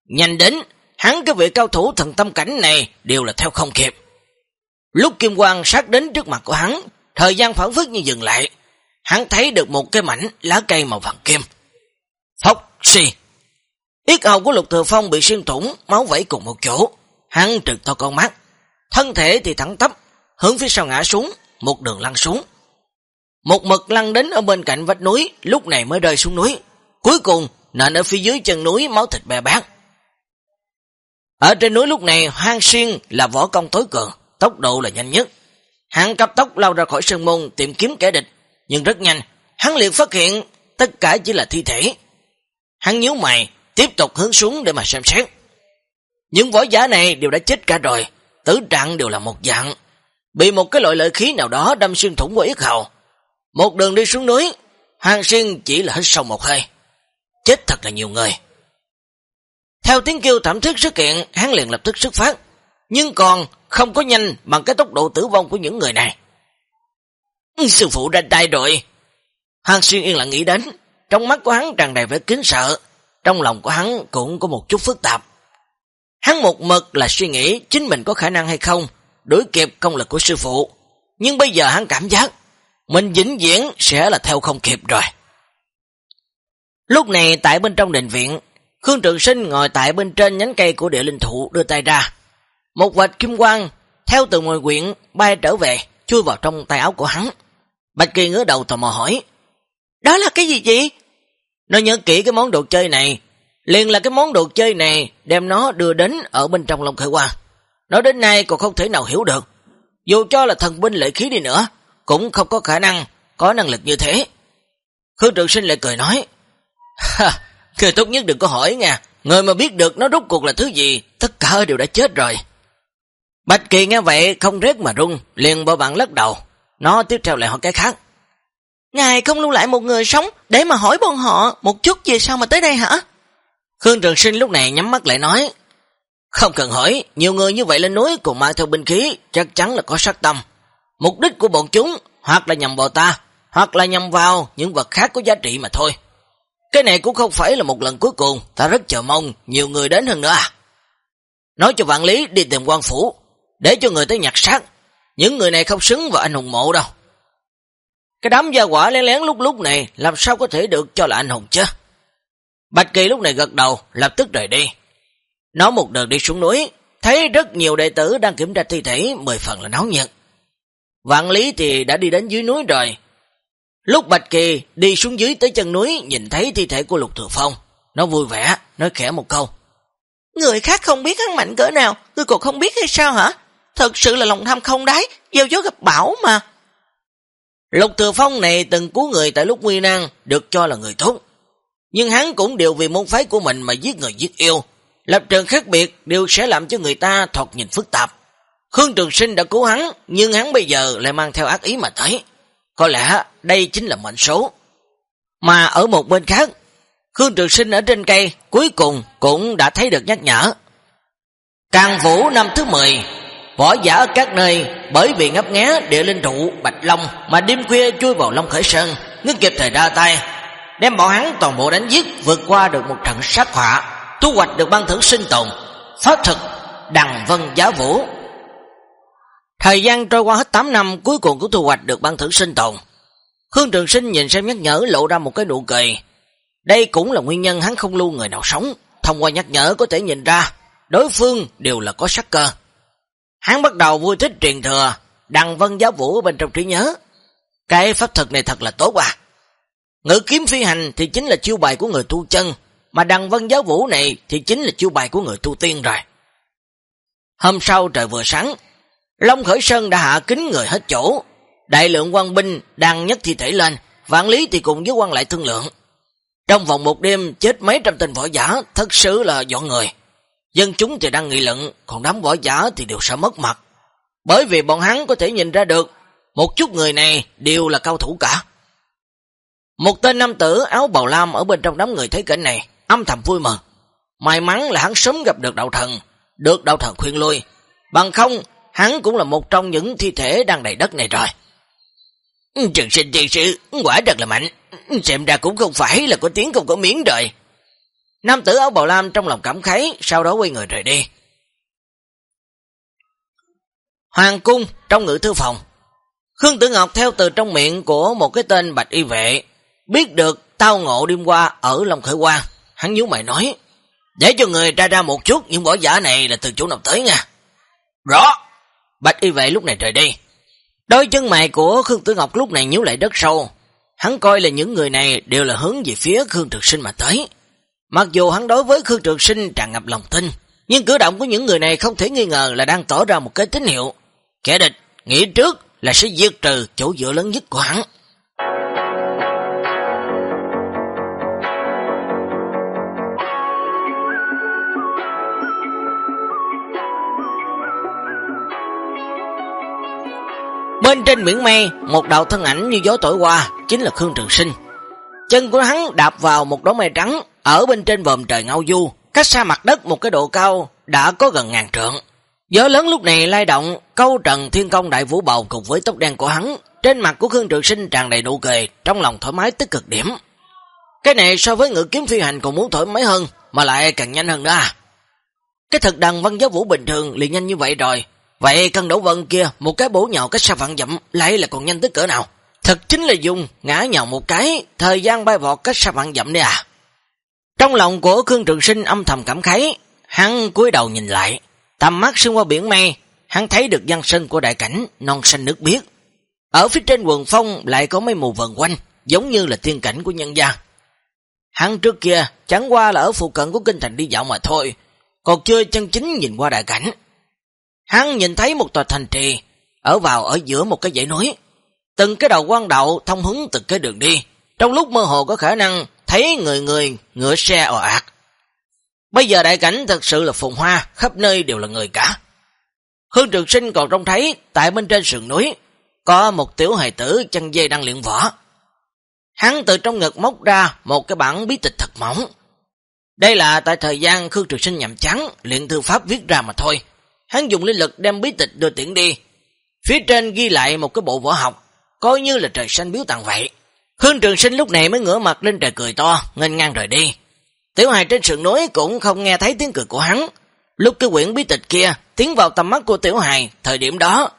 Nhanh đến hắn cái vị cao thủ thần tâm cảnh này đều là theo không kịp. Lúc Kim Quang sát đến trước mặt của hắn, thời gian phản phức như dừng lại, hắn thấy được một cái mảnh lá cây màu vàng kim. Phóc xì. Yết hầu của Lục Thừa Phong bị xuyên thủng, máu vẩy cùng một chỗ. Hắn trực to con mắt, thân thể thì thẳng tắp, hướng phía sau ngã xuống, một đường lăn xuống. Một mực lăn đến ở bên cạnh vách núi, lúc này mới rơi xuống núi. Cuối cùng, nền ở phía dưới chân núi máu thịt bè bát. Ở trên núi lúc này, Hoang Xuyên là võ công tối cường, tốc độ là nhanh nhất. Hắn cấp tốc lao ra khỏi sơn môn tìm kiếm kẻ địch, nhưng rất nhanh, hắn liền phát hiện tất cả chỉ là thi thể. Hắn nhíu mày, tiếp tục hướng xuống để mà xem xét. Những võ giả này đều đã chết cả rồi, tử trạng đều là một dạng. Bị một cái loại lợi khí nào đó đâm xuyên thủng qua yết hầu. Một đường đi xuống núi, Hoang Xuyên chỉ là hít sâu một hơi. Chết thật là nhiều người. Theo tiếng kêu thảm thiết xuất hiện, hắn liền lập tức xuất phát, nhưng còn không có nhanh bằng cái tốc độ tử vong của những người này. Sư phụ ra tay rồi. Hàng xuyên yên lặng nghĩ đến, trong mắt của hắn tràn đầy vẻ kính sợ, trong lòng của hắn cũng có một chút phức tạp. Hắn một mực là suy nghĩ chính mình có khả năng hay không, đối kịp công lực của sư phụ. Nhưng bây giờ hắn cảm giác, mình vĩnh viễn sẽ là theo không kịp rồi. Lúc này tại bên trong đền viện, Khương Trường Sinh ngồi tại bên trên nhánh cây của địa linh thụ đưa tay ra. Một vạch kim quang theo từ ngồi quyện bay trở về, chui vào trong tay áo của hắn. Bạch Kỳ ngứa đầu tò mò hỏi, Đó là cái gì vậy? Nó nhớ kỹ cái món đồ chơi này, liền là cái món đồ chơi này đem nó đưa đến ở bên trong Long Khởi Hoa. Nó đến nay còn không thể nào hiểu được. Dù cho là thần binh lợi khí đi nữa, cũng không có khả năng có năng lực như thế. Khương Trường Sinh lại cười nói, Ha, người tốt nhất đừng có hỏi nha, người mà biết được nó rút cuộc là thứ gì, tất cả đều đã chết rồi. Bạch Kỳ nghe vậy không rét mà run, liền bơ bạn lắc đầu. Nó tiếp theo lại hỏi cái khác. Ngài không lưu lại một người sống để mà hỏi bọn họ một chút về sao mà tới đây hả? Khương Trường Sinh lúc này nhắm mắt lại nói. Không cần hỏi, nhiều người như vậy lên núi cùng mang theo binh khí chắc chắn là có sát tâm. Mục đích của bọn chúng hoặc là nhằm vào ta, hoặc là nhằm vào những vật khác có giá trị mà thôi. Cái này cũng không phải là một lần cuối cùng, ta rất chờ mong nhiều người đến hơn nữa à. Nói cho vạn lý đi tìm quan phủ, để cho người tới nhặt xác. Những người này không xứng vào anh hùng mộ đâu. Cái đám gia quả lén lén lúc lúc này làm sao có thể được cho là anh hùng chứ? Bạch Kỳ lúc này gật đầu, lập tức rời đi. Nó một đường đi xuống núi, thấy rất nhiều đệ tử đang kiểm tra thi thể, mười phần là náo nhiệt. Vạn Lý thì đã đi đến dưới núi rồi. Lúc Bạch Kỳ đi xuống dưới tới chân núi, nhìn thấy thi thể của Lục Thừa Phong. Nó vui vẻ, nói khẽ một câu. Người khác không biết hắn mạnh cỡ nào, ngươi còn không biết hay sao hả? Thật sự là lòng tham không đáy, gieo gió gặp bão mà. Lục Thừa Phong này từng cứu người tại lúc nguy nan, được cho là người tốt. Nhưng hắn cũng đều vì môn phái của mình mà giết người giết yêu. Lập trường khác biệt đều sẽ làm cho người ta thoạt nhìn phức tạp. Khương Trường Sinh đã cứu hắn, nhưng hắn bây giờ lại mang theo ác ý mà thấy. Có lẽ đây chính là mệnh số. Mà ở một bên khác, Khương Trường Sinh ở trên cây cuối cùng cũng đã thấy được nhắc nhở. Càng vũ năm thứ 10, võ giả ở các nơi bởi vì ngấp nghé địa linh trụ Bạch Long mà đêm khuya chui vào Long Khởi Sơn, ngưng kịp thời ra tay, đem bọn hắn toàn bộ đánh giết vượt qua được một trận sát họa, thu hoạch được ban thưởng sinh tồn, pháp thực, đằng vân giá vũ. Thời gian trôi qua hết 8 năm cuối cùng cũng thu hoạch được ban thử sinh tồn. Khương Trường Sinh nhìn xem nhắc nhở lộ ra một cái nụ cười, đây cũng là nguyên nhân hắn không lưu người nào sống. Thông qua nhắc nhở có thể nhìn ra, đối phương đều là có sắc cơ. Hắn bắt đầu vui thích truyền thừa, Đằng vân giáo vũ bên trong trí nhớ. Cái pháp thuật này thật là tốt à. Ngữ kiếm phi hành thì chính là chiêu bài của người tu chân, mà Đằng vân giáo vũ này thì chính là chiêu bài của người tu tiên rồi. Hôm sau trời vừa sáng, Long Khởi Sơn đã hạ kính người hết chỗ. Đại lượng quan binh đang nhất thi thể lên, vạn lý thì cùng với quan lại thương lượng. Trong vòng một đêm chết mấy trăm tên võ giả thật sự là dọn người. Dân chúng thì đang nghị luận, còn đám võ giả thì đều sợ mất mặt. Bởi vì bọn hắn có thể nhìn ra được, một chút người này đều là cao thủ cả. Một tên nam tử áo bào lam ở bên trong đám người thấy cảnh này, âm thầm vui mừng. May mắn là hắn sớm gặp được đạo thần, được đạo thần khuyên lui. Bằng không, hắn cũng là một trong những thi thể đang đầy đất này rồi. Trường sinh tiên sư, quả thật là mạnh. Xem ra cũng không phải là có tiếng không có miếng rồi. Nam tử áo bào lam trong lòng cảm khái, sau đó quay người rời đi. Hoàng cung trong ngự thư phòng. Khương Tử Ngọc theo từ trong miệng của một cái tên bạch y vệ, biết được tao ngộ đêm qua ở Long Khởi Quang. Hắn nhú mày nói, để cho người ra ra một chút những bỏ giả này là từ chỗ nào tới nha. Rõ! Bạch y vệ lúc này rời đi. Đôi chân mày của Khương Tử Ngọc lúc này nhíu lại đất sâu. Hắn coi là những người này đều là hướng về phía Khương Trực Sinh mà tới. Mặc dù hắn đối với Khương Trực Sinh tràn ngập lòng tin, nhưng cử động của những người này không thể nghi ngờ là đang tỏ ra một cái tín hiệu. Kẻ địch nghĩ trước là sẽ diệt trừ chỗ dựa lớn nhất của hắn. Bên trên biển mây, một đạo thân ảnh như gió thổi qua, chính là Khương Trường Sinh. Chân của hắn đạp vào một đống mây trắng, ở bên trên vòm trời ngao du, cách xa mặt đất một cái độ cao đã có gần ngàn trượng. Gió lớn lúc này lai động, câu trần thiên công đại vũ bầu cùng với tóc đen của hắn, Trên mặt của Khương Trường Sinh tràn đầy nụ cười, trong lòng thoải mái tức cực điểm. Cái này so với ngự kiếm phi hành còn muốn thoải mái hơn, mà lại càng nhanh hơn đó. À. Cái thực đằng văn giáo vũ bình thường liền nhanh như vậy rồi. Vậy cân đấu vân kia, một cái bổ nhào cách xa vạn dặm, lại là còn nhanh tới cỡ nào? Thật chính là dùng, ngã nhào một cái, thời gian bay vọt cách xa vạn dặm đi à. Trong lòng của Khương Trường Sinh âm thầm cảm khái, hắn cúi đầu nhìn lại, tầm mắt xuyên qua biển mây, hắn thấy được văn sân của đại cảnh, non xanh nước biếc. Ở phía trên quần phong lại có mấy mù vần quanh, giống như là thiên cảnh của nhân gian Hắn trước kia chẳng qua là ở phụ cận của kinh thành đi dạo mà thôi, còn chưa chân chính nhìn qua đại cảnh. Hắn nhìn thấy một tòa thành trì, ở vào ở giữa một cái dãy núi. Từng cái đầu quan đậu thông hướng từng cái đường đi, trong lúc mơ hồ có khả năng thấy người người ngựa xe ồ ạt. Bây giờ đại cảnh thật sự là phùng hoa, khắp nơi đều là người cả. Hương Trường Sinh còn trông thấy tại bên trên sườn núi có một tiểu hài tử chân dây đang luyện võ. Hắn từ trong ngực móc ra một cái bản bí tịch thật mỏng. Đây là tại thời gian Khương Trường Sinh nhằm trắng luyện thư pháp viết ra mà thôi. Hắn dùng linh lực đem bí tịch đưa tiễn đi. Phía trên ghi lại một cái bộ võ học, coi như là trời xanh biếu tặng vậy. Hương Trường Sinh lúc này mới ngửa mặt lên trời cười to, ngênh ngang rời đi. Tiểu hài trên sườn núi cũng không nghe thấy tiếng cười của hắn. Lúc cái quyển bí tịch kia tiến vào tầm mắt của tiểu hài, thời điểm đó,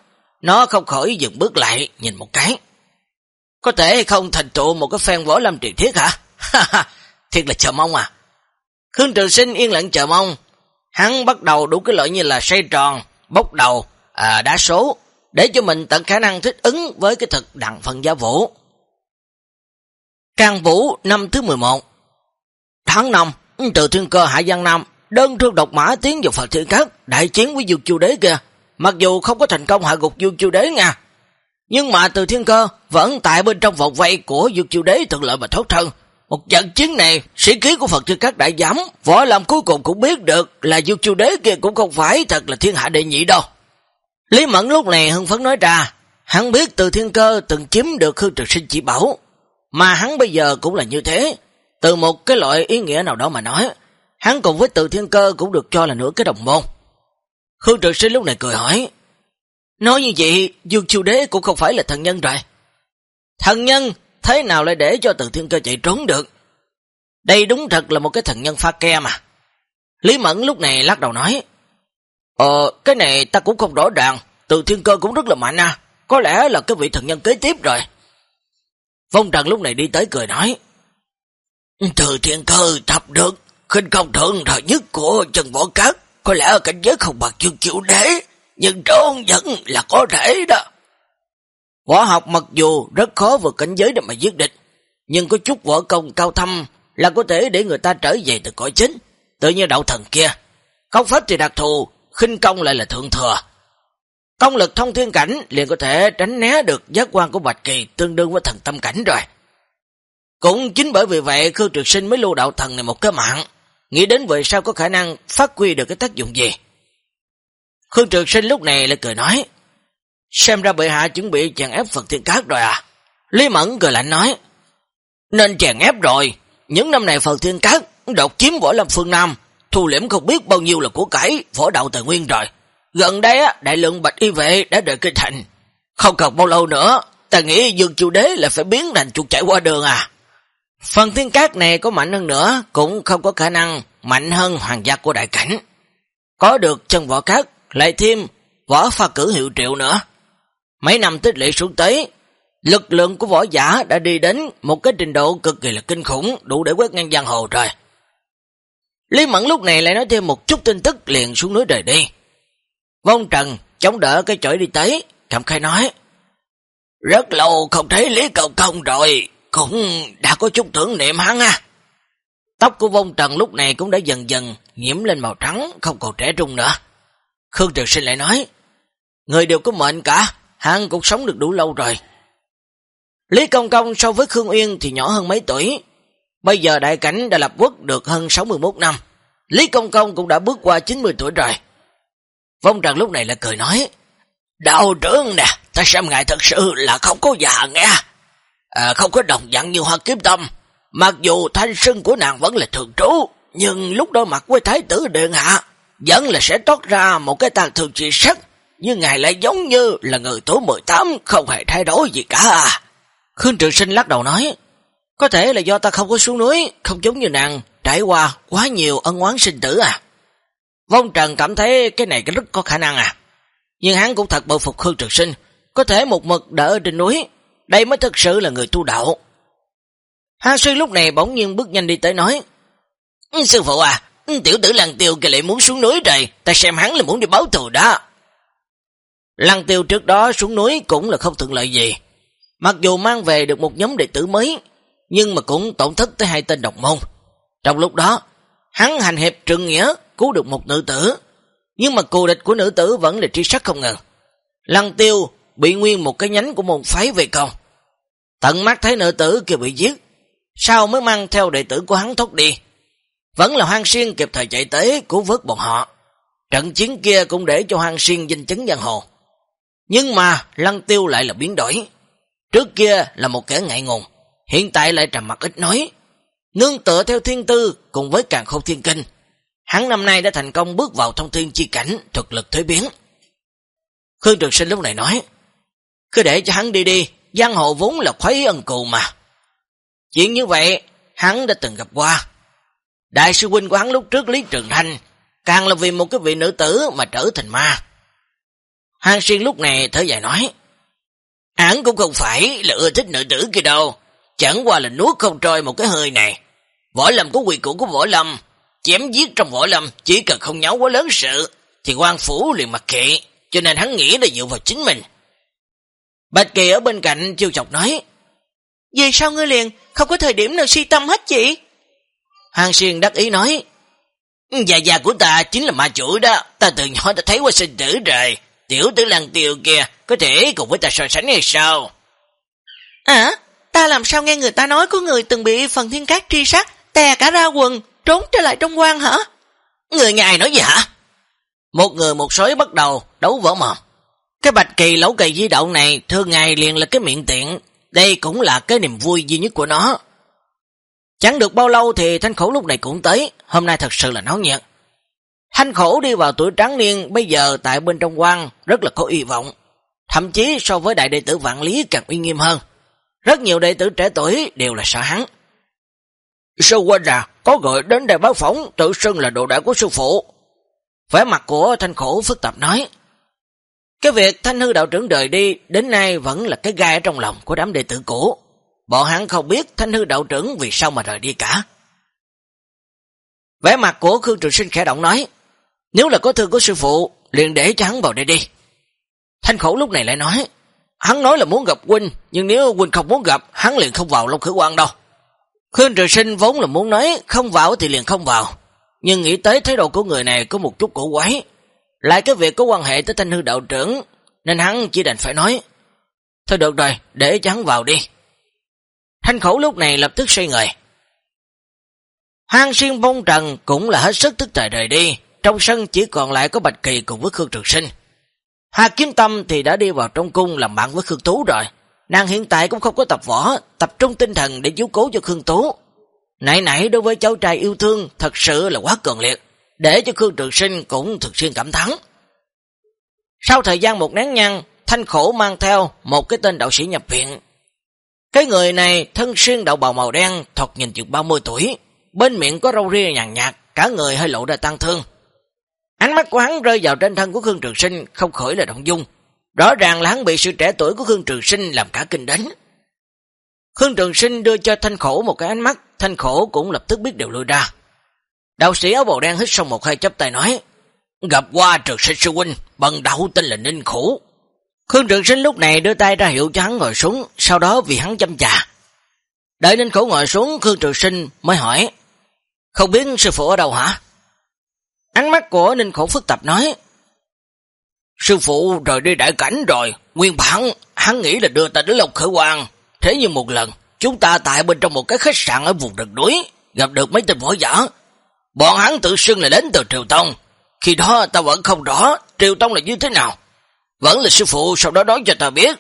nó không khỏi dừng bước lại, nhìn một cái. Có thể không thành tựu một cái phen võ lâm truyền thiết hả? (laughs) Thiệt là chờ mong à. Khương Trường Sinh yên lặng chờ mong. Hắn bắt đầu đủ cái loại như là xoay tròn, bốc đầu, à, đá số, để cho mình tận khả năng thích ứng với cái thực đặng phần gia vũ. Càng Vũ năm thứ 11 Tháng 5, từ thiên cơ hải Giang Nam, đơn thương độc mã tiến vào Phật Thiên Cát, đại chiến với Dương chiêu Đế kìa. Mặc dù không có thành công hạ gục Dương chiêu Đế nha, nhưng mà từ thiên cơ vẫn tại bên trong vòng vây của Dương chiêu Đế thuận lợi mà thoát thân. Một trận chiến này, sĩ khí của Phật Thư Các đại giảm, võ làm cuối cùng cũng biết được là Dương Chu Đế kia cũng không phải thật là thiên hạ đệ nhị đâu. Lý Mẫn lúc này hưng phấn nói ra, hắn biết từ thiên cơ từng chiếm được hư trực sinh chỉ bảo, mà hắn bây giờ cũng là như thế. Từ một cái loại ý nghĩa nào đó mà nói, hắn cùng với từ thiên cơ cũng được cho là nửa cái đồng môn. Khương trực sinh lúc này cười hỏi, nói như vậy, Dương Chu Đế cũng không phải là thần nhân rồi. Thần nhân, thế nào lại để cho từ thiên cơ chạy trốn được? Đây đúng thật là một cái thần nhân pha ke mà. Lý Mẫn lúc này lắc đầu nói, Ờ, cái này ta cũng không rõ ràng, từ thiên cơ cũng rất là mạnh à, có lẽ là cái vị thần nhân kế tiếp rồi. Phong Trần lúc này đi tới cười nói, Từ thiên cơ thập được, khinh công thượng thời nhất của Trần Võ Cát, có lẽ ở cảnh giới không bằng chương chịu đế, nhưng trốn vẫn là có thể đó. Võ học mặc dù rất khó vượt cảnh giới để mà giết địch, nhưng có chút võ công cao thâm là có thể để người ta trở về từ cõi chính, tự như đạo thần kia. Không pháp thì đặc thù, khinh công lại là thượng thừa. Công lực thông thiên cảnh liền có thể tránh né được giác quan của Bạch Kỳ tương đương với thần tâm cảnh rồi. Cũng chính bởi vì vậy Khương Trực Sinh mới lưu đạo thần này một cái mạng, nghĩ đến về sao có khả năng phát huy được cái tác dụng gì. Khương Trực Sinh lúc này lại cười nói, xem ra bệ hạ chuẩn bị chèn ép Phật Thiên Cát rồi à. Lý Mẫn cười lạnh nói, nên chèn ép rồi, những năm này Phật Thiên Cát đột chiếm võ lâm phương Nam, thu liễm không biết bao nhiêu là của cải, võ đạo tài nguyên rồi. Gần đây á, đại lượng bạch y vệ đã đợi kinh thành. Không cần bao lâu nữa, ta nghĩ dương chiêu đế là phải biến thành chuột chạy qua đường à. Phần thiên cát này có mạnh hơn nữa, cũng không có khả năng mạnh hơn hoàng gia của đại cảnh. Có được chân võ cát, lại thêm võ pha cử hiệu triệu nữa. Mấy năm tích lệ xuống tới, lực lượng của võ giả đã đi đến một cái trình độ cực kỳ là kinh khủng, đủ để quét ngang giang hồ rồi. Lý Mẫn lúc này lại nói thêm một chút tin tức liền xuống núi rời đi. Vong Trần chống đỡ cái chổi đi tới, cảm khai nói. Rất lâu không thấy Lý Cầu Công rồi, cũng đã có chút tưởng niệm hắn à. Tóc của Vong Trần lúc này cũng đã dần dần nhiễm lên màu trắng, không còn trẻ trung nữa. Khương Trường Sinh lại nói, người đều có mệnh cả, hắn cũng sống được đủ lâu rồi. Lý Công Công so với Khương Uyên thì nhỏ hơn mấy tuổi, bây giờ đại cảnh đã lập quốc được hơn 61 năm. Lý Công Công cũng đã bước qua 90 tuổi rồi. Vong Trần lúc này là cười nói, Đạo trưởng nè, ta xem ngài thật sự là không có già nghe. À, không có đồng dặn như hoa kiếm tâm. Mặc dù thanh sưng của nàng vẫn là thường trú, nhưng lúc đó mặt với thái tử điện hạ, vẫn là sẽ tốt ra một cái tàn thường trị sắc, nhưng ngài lại giống như là người tuổi 18 không hề thay đổi gì cả à. Khương Trường Sinh lắc đầu nói, có thể là do ta không có xuống núi, không giống như nàng, trải qua quá nhiều ân oán sinh tử à. Vong Trần cảm thấy cái này rất có khả năng à. Nhưng hắn cũng thật bội phục Khương Trường Sinh, có thể một mực đỡ trên núi, đây mới thực sự là người tu đạo. Hà Suy lúc này bỗng nhiên bước nhanh đi tới nói, Sư phụ à, tiểu tử Làng Tiêu kìa lại muốn xuống núi rồi, ta xem hắn là muốn đi báo thù đó. Lăng Tiêu trước đó xuống núi cũng là không thuận lợi gì. Mặc dù mang về được một nhóm đệ tử mới, nhưng mà cũng tổn thất tới hai tên độc môn. Trong lúc đó, hắn hành hiệp trừng nghĩa, cứu được một nữ tử, nhưng mà cù địch của nữ tử vẫn là tri sắc không ngừng. Lăng Tiêu bị nguyên một cái nhánh của môn phái về công. Tận mắt thấy nữ tử kia bị giết, sao mới mang theo đệ tử của hắn thoát đi. Vẫn là Hoang Xuyên kịp thời chạy tới cứu vớt bọn họ. Trận chiến kia cũng để cho Hoang Xuyên danh chấn giang hồ. Nhưng mà Lăng Tiêu lại là biến đổi. Trước kia là một kẻ ngại ngùng, hiện tại lại trầm mặt ít nói. Nương tựa theo thiên tư cùng với càng khôn thiên kinh. Hắn năm nay đã thành công bước vào thông thiên chi cảnh, thực lực thuế biến. Khương Trường Sinh lúc này nói, cứ để cho hắn đi đi, giang hồ vốn là khuấy ân cù mà. Chuyện như vậy, hắn đã từng gặp qua. Đại sư huynh của hắn lúc trước Lý Trường Thanh, càng là vì một cái vị nữ tử mà trở thành ma. Hàng xuyên lúc này thở dài nói, hắn cũng không phải là ưa thích nữ tử kia đâu, chẳng qua là nuốt không trôi một cái hơi này. Võ lâm có quyền cũ của võ lâm, chém giết trong võ lâm chỉ cần không nháo quá lớn sự, thì quan phủ liền mặc kệ, cho nên hắn nghĩ là dựa vào chính mình. Bạch Kỳ ở bên cạnh chiêu chọc nói, Vì sao ngươi liền không có thời điểm nào suy tâm hết chị? Hàng xuyên đắc ý nói, Già già của ta chính là ma chủ đó, ta từ nhỏ đã thấy qua sinh tử rồi, tiểu tử lăng tiêu kia có thể cùng với ta so sánh hay sao? À, ta làm sao nghe người ta nói có người từng bị phần thiên cát tri sát, tè cả ra quần, trốn trở lại trong quan hả? Người nhà ai nói gì hả? Một người một sói bắt đầu đấu võ mồm. Cái bạch kỳ lẩu kỳ di động này thường ngày liền là cái miệng tiện, đây cũng là cái niềm vui duy nhất của nó. Chẳng được bao lâu thì thanh khổ lúc này cũng tới, hôm nay thật sự là náo nhiệt. Thanh khổ đi vào tuổi trắng niên, bây giờ tại bên trong quan rất là có hy vọng. Thậm chí so với đại đệ tử vạn lý càng uy nghiêm hơn. Rất nhiều đệ tử trẻ tuổi đều là sợ hắn. Sư quên à, có gọi đến đây báo phỏng, tự xưng là đồ đại của sư phụ. Vẻ mặt của thanh khổ phức tạp nói. Cái việc thanh hư đạo trưởng đời đi, đến nay vẫn là cái gai trong lòng của đám đệ tử cũ. Bọn hắn không biết thanh hư đạo trưởng vì sao mà rời đi cả. Vẻ mặt của Khương Trường Sinh khẽ động nói, nếu là có thương của sư phụ, liền để cho hắn vào đây đi. Thanh khổ lúc này lại nói, hắn nói là muốn gặp huynh, nhưng nếu huynh không muốn gặp, hắn liền không vào Long Khử Quan đâu. Khương Trường Sinh vốn là muốn nói, không vào thì liền không vào. Nhưng nghĩ tới thái độ của người này có một chút cổ quái. Lại cái việc có quan hệ tới thanh hư đạo trưởng, nên hắn chỉ đành phải nói, Thôi được rồi, để cho hắn vào đi. Thanh khẩu lúc này lập tức xoay người. hang xuyên bông trần cũng là hết sức tức thời rời đi, trong sân chỉ còn lại có Bạch Kỳ cùng với Khương Trường Sinh. Hà Kiếm Tâm thì đã đi vào trong cung làm bạn với Khương Tú rồi. Nàng hiện tại cũng không có tập võ, tập trung tinh thần để cứu cố cho Khương Tú. Nãy nãy đối với cháu trai yêu thương thật sự là quá cường liệt, để cho Khương Trường Sinh cũng thực xuyên cảm thắng. Sau thời gian một nén nhăn, Thanh Khổ mang theo một cái tên đạo sĩ nhập viện. Cái người này thân xuyên đạo bào màu đen, thuật nhìn chừng 30 tuổi, bên miệng có râu ria nhàn nhạt, cả người hơi lộ ra tăng thương. Ánh mắt của hắn rơi vào trên thân của Khương Trường Sinh không khỏi là động dung. Rõ ràng là hắn bị sự trẻ tuổi của Khương Trường Sinh làm cả kinh đánh. Khương Trường Sinh đưa cho Thanh Khổ một cái ánh mắt, Thanh Khổ cũng lập tức biết điều lùi ra. Đạo sĩ áo bầu đen hít xong một hơi chấp tay nói, gặp qua Trường Sinh sư huynh, bằng đạo tên là Ninh Khổ. Khương Trường Sinh lúc này đưa tay ra hiệu cho hắn ngồi xuống, sau đó vì hắn chăm trà. Đợi Ninh Khổ ngồi xuống, Khương Trường Sinh mới hỏi, không biết sư phụ ở đâu hả? Ánh mắt của Ninh Khổ phức tạp nói, Sư phụ rời đi đại cảnh rồi, nguyên bản hắn nghĩ là đưa ta đến Lộc Khởi Hoàng. Thế nhưng một lần, chúng ta tại bên trong một cái khách sạn ở vùng rừng núi, gặp được mấy tên võ giả. Bọn hắn tự xưng là đến từ Triều Tông. Khi đó ta vẫn không rõ Triều Tông là như thế nào. Vẫn là sư phụ sau đó nói cho ta biết,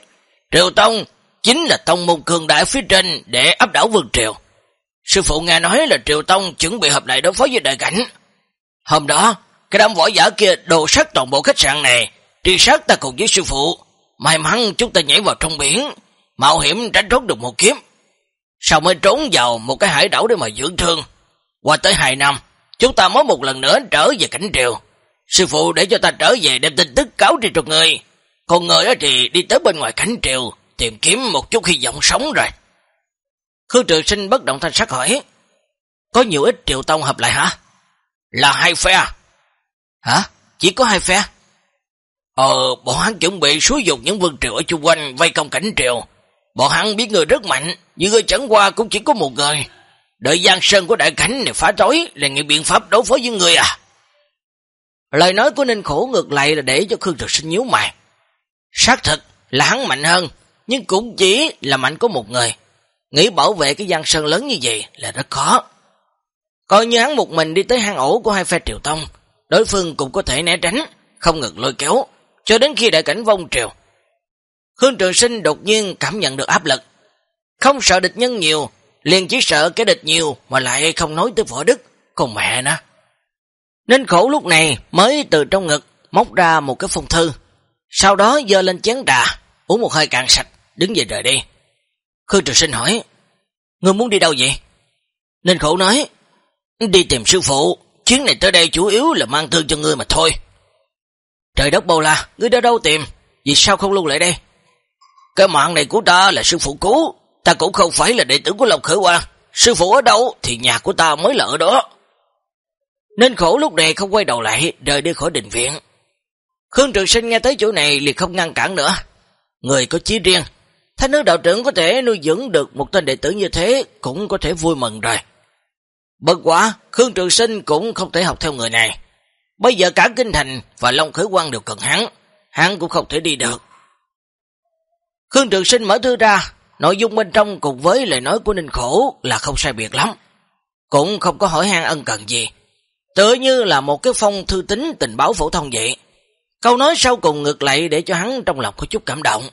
Triều Tông chính là tông môn cường đại phía trên để áp đảo vương triều. Sư phụ nghe nói là Triều Tông chuẩn bị hợp lại đối phó với đại cảnh. Hôm đó, cái đám võ giả kia đồ sát toàn bộ khách sạn này, truy sát ta cùng với sư phụ, may mắn chúng ta nhảy vào trong biển, mạo hiểm tránh trốn được một kiếm Sau mới trốn vào một cái hải đảo để mà dưỡng thương. Qua tới hai năm, chúng ta mới một lần nữa trở về cảnh triều. Sư phụ để cho ta trở về đem tin tức cáo đi cho người. Còn người thì đi tới bên ngoài cảnh triều, tìm kiếm một chút hy vọng sống rồi. Khương Trường Sinh bất động thanh sắc hỏi, có nhiều ít triều tông hợp lại hả? Là hai phe. Hả? Chỉ có hai phe? Ờ, bọn hắn chuẩn bị xúi dục những vương triều ở chung quanh vây công cảnh triều. Bọn hắn biết người rất mạnh, nhưng người chẳng qua cũng chỉ có một người. Đợi giang sơn của đại cảnh này phá tối là những biện pháp đối phó với người à? Lời nói của Ninh Khổ ngược lại là để cho Khương Trực Sinh nhíu mày. Xác thực là hắn mạnh hơn, nhưng cũng chỉ là mạnh có một người. Nghĩ bảo vệ cái giang sơn lớn như vậy là rất khó. Coi như hắn một mình đi tới hang ổ của hai phe triều tông, đối phương cũng có thể né tránh, không ngừng lôi kéo, cho đến khi đại cảnh vong triều. Khương Trường Sinh đột nhiên cảm nhận được áp lực. Không sợ địch nhân nhiều, liền chỉ sợ cái địch nhiều mà lại không nói tới võ đức, còn mẹ nó. Nên khổ lúc này mới từ trong ngực móc ra một cái phong thư, sau đó dơ lên chén trà, uống một hơi cạn sạch, đứng dậy rời đi. Khương Trường Sinh hỏi, Ngươi muốn đi đâu vậy? Nên khổ nói, đi tìm sư phụ, chuyến này tới đây chủ yếu là mang thương cho ngươi mà thôi. Trời đất bầu la, ngươi đã đâu tìm, vì sao không lưu lại đây? Cái mạng này của ta là sư phụ cứu, ta cũng không phải là đệ tử của Lộc Khởi Hoàng. sư phụ ở đâu thì nhà của ta mới là ở đó. Nên khổ lúc này không quay đầu lại, rời đi khỏi đình viện. Khương Trường Sinh nghe tới chỗ này liền không ngăn cản nữa. Người có chí riêng, thanh nữ đạo trưởng có thể nuôi dưỡng được một tên đệ tử như thế cũng có thể vui mừng rồi. Bất quả, Khương Trường Sinh cũng không thể học theo người này. Bây giờ cả Kinh Thành và Long Khởi Quang đều cần hắn, hắn cũng không thể đi được. Khương Trường Sinh mở thư ra, nội dung bên trong cùng với lời nói của Ninh Khổ là không sai biệt lắm. Cũng không có hỏi han ân cần gì. Tựa như là một cái phong thư tính tình báo phổ thông vậy. Câu nói sau cùng ngược lại để cho hắn trong lòng có chút cảm động.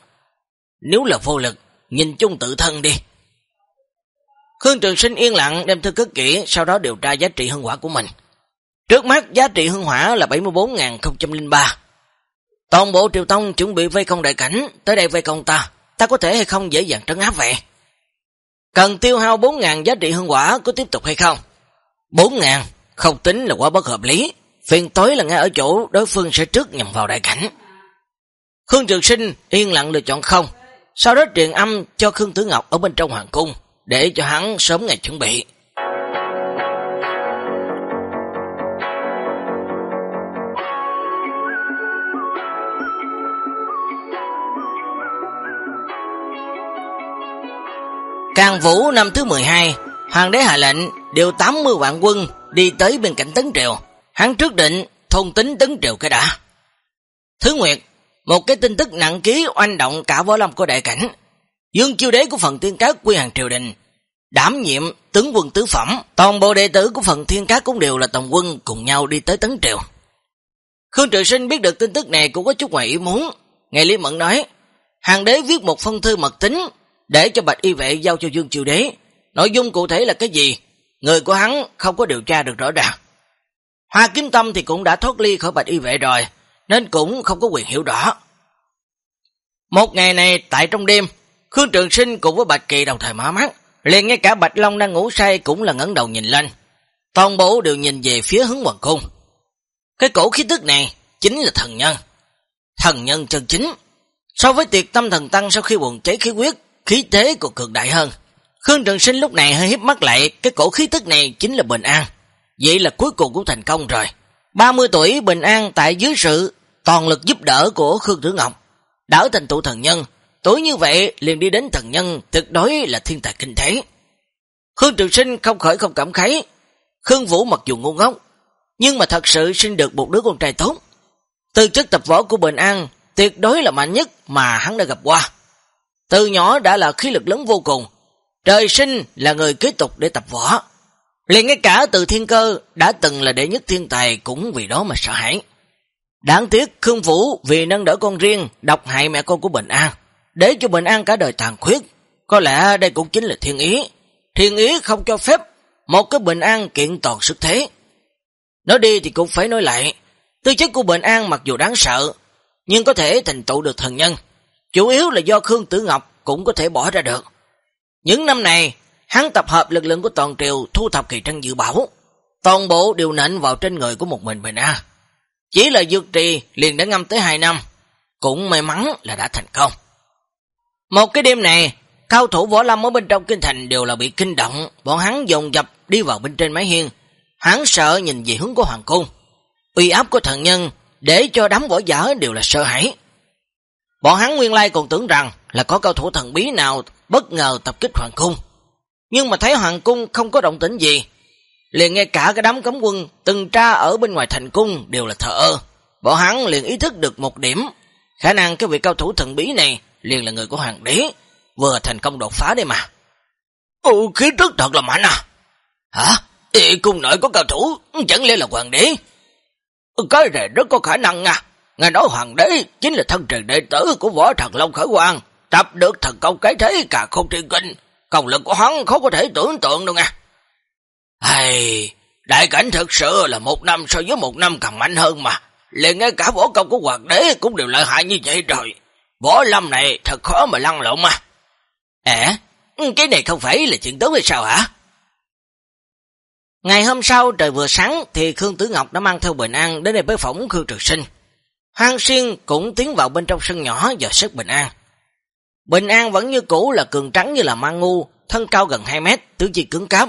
Nếu là vô lực, nhìn chung tự thân đi. Khương Trường Sinh yên lặng đem thư cất kỹ, sau đó điều tra giá trị hương hỏa của mình. Trước mắt giá trị hương hỏa là 74.003. Toàn bộ triều tông chuẩn bị vây công đại cảnh, tới đây vây công ta, ta có thể hay không dễ dàng trấn áp vậy? Cần tiêu hao 4.000 giá trị hương hỏa có tiếp tục hay không? 4.000, không tính là quá bất hợp lý. Phiền tối là ngay ở chỗ đối phương sẽ trước nhằm vào đại cảnh. Khương Trường Sinh yên lặng lựa chọn không, sau đó truyền âm cho Khương Tử Ngọc ở bên trong hoàng cung, để cho hắn sớm ngày chuẩn bị. Càng Vũ năm thứ 12, Hoàng đế hạ lệnh điều 80 vạn quân đi tới bên cạnh Tấn Triều. Hắn trước định thôn tính Tấn Triều cái đã. Thứ Nguyệt, một cái tin tức nặng ký oanh động cả võ lâm của đại cảnh. Dương chiêu đế của phần thiên cát quy hàng triều đình, đảm nhiệm tướng quân tứ phẩm, toàn bộ đệ tử của phần thiên cát cũng đều là tổng quân cùng nhau đi tới Tấn Triều. Khương Trường Sinh biết được tin tức này cũng có chút ngoài ý muốn. Ngày Lý Mẫn nói, hàng đế viết một phong thư mật tính để cho bạch y vệ giao cho Dương Triều Đế. Nội dung cụ thể là cái gì? Người của hắn không có điều tra được rõ ràng. Hoa Kiếm Tâm thì cũng đã thoát ly khỏi bạch y vệ rồi, nên cũng không có quyền hiểu rõ. Một ngày này tại trong đêm, Khương Trường Sinh cùng với Bạch Kỳ đồng thời mở mắt, liền ngay cả Bạch Long đang ngủ say cũng là ngẩng đầu nhìn lên. Toàn bộ đều nhìn về phía hướng hoàng cung. Cái cổ khí tức này chính là thần nhân. Thần nhân chân chính. So với tiệt tâm thần tăng sau khi buồn cháy khí huyết, khí thế còn cường đại hơn. Khương Trường Sinh lúc này hơi hiếp mắt lại, cái cổ khí tức này chính là bình an. Vậy là cuối cùng cũng thành công rồi. 30 tuổi bình an tại dưới sự toàn lực giúp đỡ của Khương Tử Ngọc. Đỡ thành tụ thần nhân, tối như vậy liền đi đến thần nhân tuyệt đối là thiên tài kinh thế. Khương Trường Sinh không khởi không cảm khái. Khương Vũ mặc dù ngu ngốc, nhưng mà thật sự sinh được một đứa con trai tốt. Từ chất tập võ của Bình An tuyệt đối là mạnh nhất mà hắn đã gặp qua. Từ nhỏ đã là khí lực lớn vô cùng, trời sinh là người kế tục để tập võ. Liền ngay cả từ thiên cơ đã từng là đệ nhất thiên tài cũng vì đó mà sợ hãi. Đáng tiếc Khương Vũ vì nâng đỡ con riêng độc hại mẹ con của Bình An, để cho Bình An cả đời tàn khuyết. Có lẽ đây cũng chính là thiên ý. Thiên ý không cho phép một cái Bình An kiện toàn sức thế. Nói đi thì cũng phải nói lại, tư chất của Bình An mặc dù đáng sợ, nhưng có thể thành tựu được thần nhân. Chủ yếu là do Khương Tử Ngọc cũng có thể bỏ ra được. Những năm này, hắn tập hợp lực lượng của toàn triều thu thập kỳ trân dự bảo. Toàn bộ đều nện vào trên người của một mình Bình A. Chỉ là dược trì liền đã ngâm tới 2 năm, cũng may mắn là đã thành công. Một cái đêm này, cao thủ võ lâm ở bên trong kinh thành đều là bị kinh động, bọn hắn dồn dập đi vào bên trên mái hiên. Hắn sợ nhìn về hướng của hoàng cung. Uy áp của thần nhân để cho đám võ giả đều là sợ hãi. Bọn hắn nguyên lai còn tưởng rằng là có cao thủ thần bí nào bất ngờ tập kích hoàng cung. Nhưng mà thấy hoàng cung không có động tĩnh gì, liền nghe cả cái đám cấm quân từng tra ở bên ngoài thành cung đều là thở ơ. Bọn hắn liền ý thức được một điểm, khả năng cái vị cao thủ thần bí này liền là người của hoàng đế, vừa thành công đột phá đây mà. Ồ, khí tức thật là mạnh à. Hả? Ê, cung nội có cao thủ, chẳng lẽ là hoàng đế? Cái này rất có khả năng nha. Nghe nói hoàng đế chính là thân truyền đệ tử của võ thần Long Khởi Quang, tập được thần công cái thế cả không thiên kinh. Công lực của hắn không có thể tưởng tượng đâu nha. Hay, đại cảnh thật sự là một năm so với một năm càng mạnh hơn mà. liền ngay cả võ công của hoàng đế cũng đều lợi hại như vậy rồi. Võ lâm này thật khó mà lăn lộn mà. À, cái này không phải là chuyện tốt hay sao hả? Ngày hôm sau trời vừa sáng thì Khương Tử Ngọc đã mang theo bình an đến đây bế phỏng Khương Trực Sinh. Hoang Xuyên cũng tiến vào bên trong sân nhỏ dò sức bình an. Bình an vẫn như cũ là cường trắng như là mang ngu, thân cao gần 2 mét, tứ chi cứng cáp.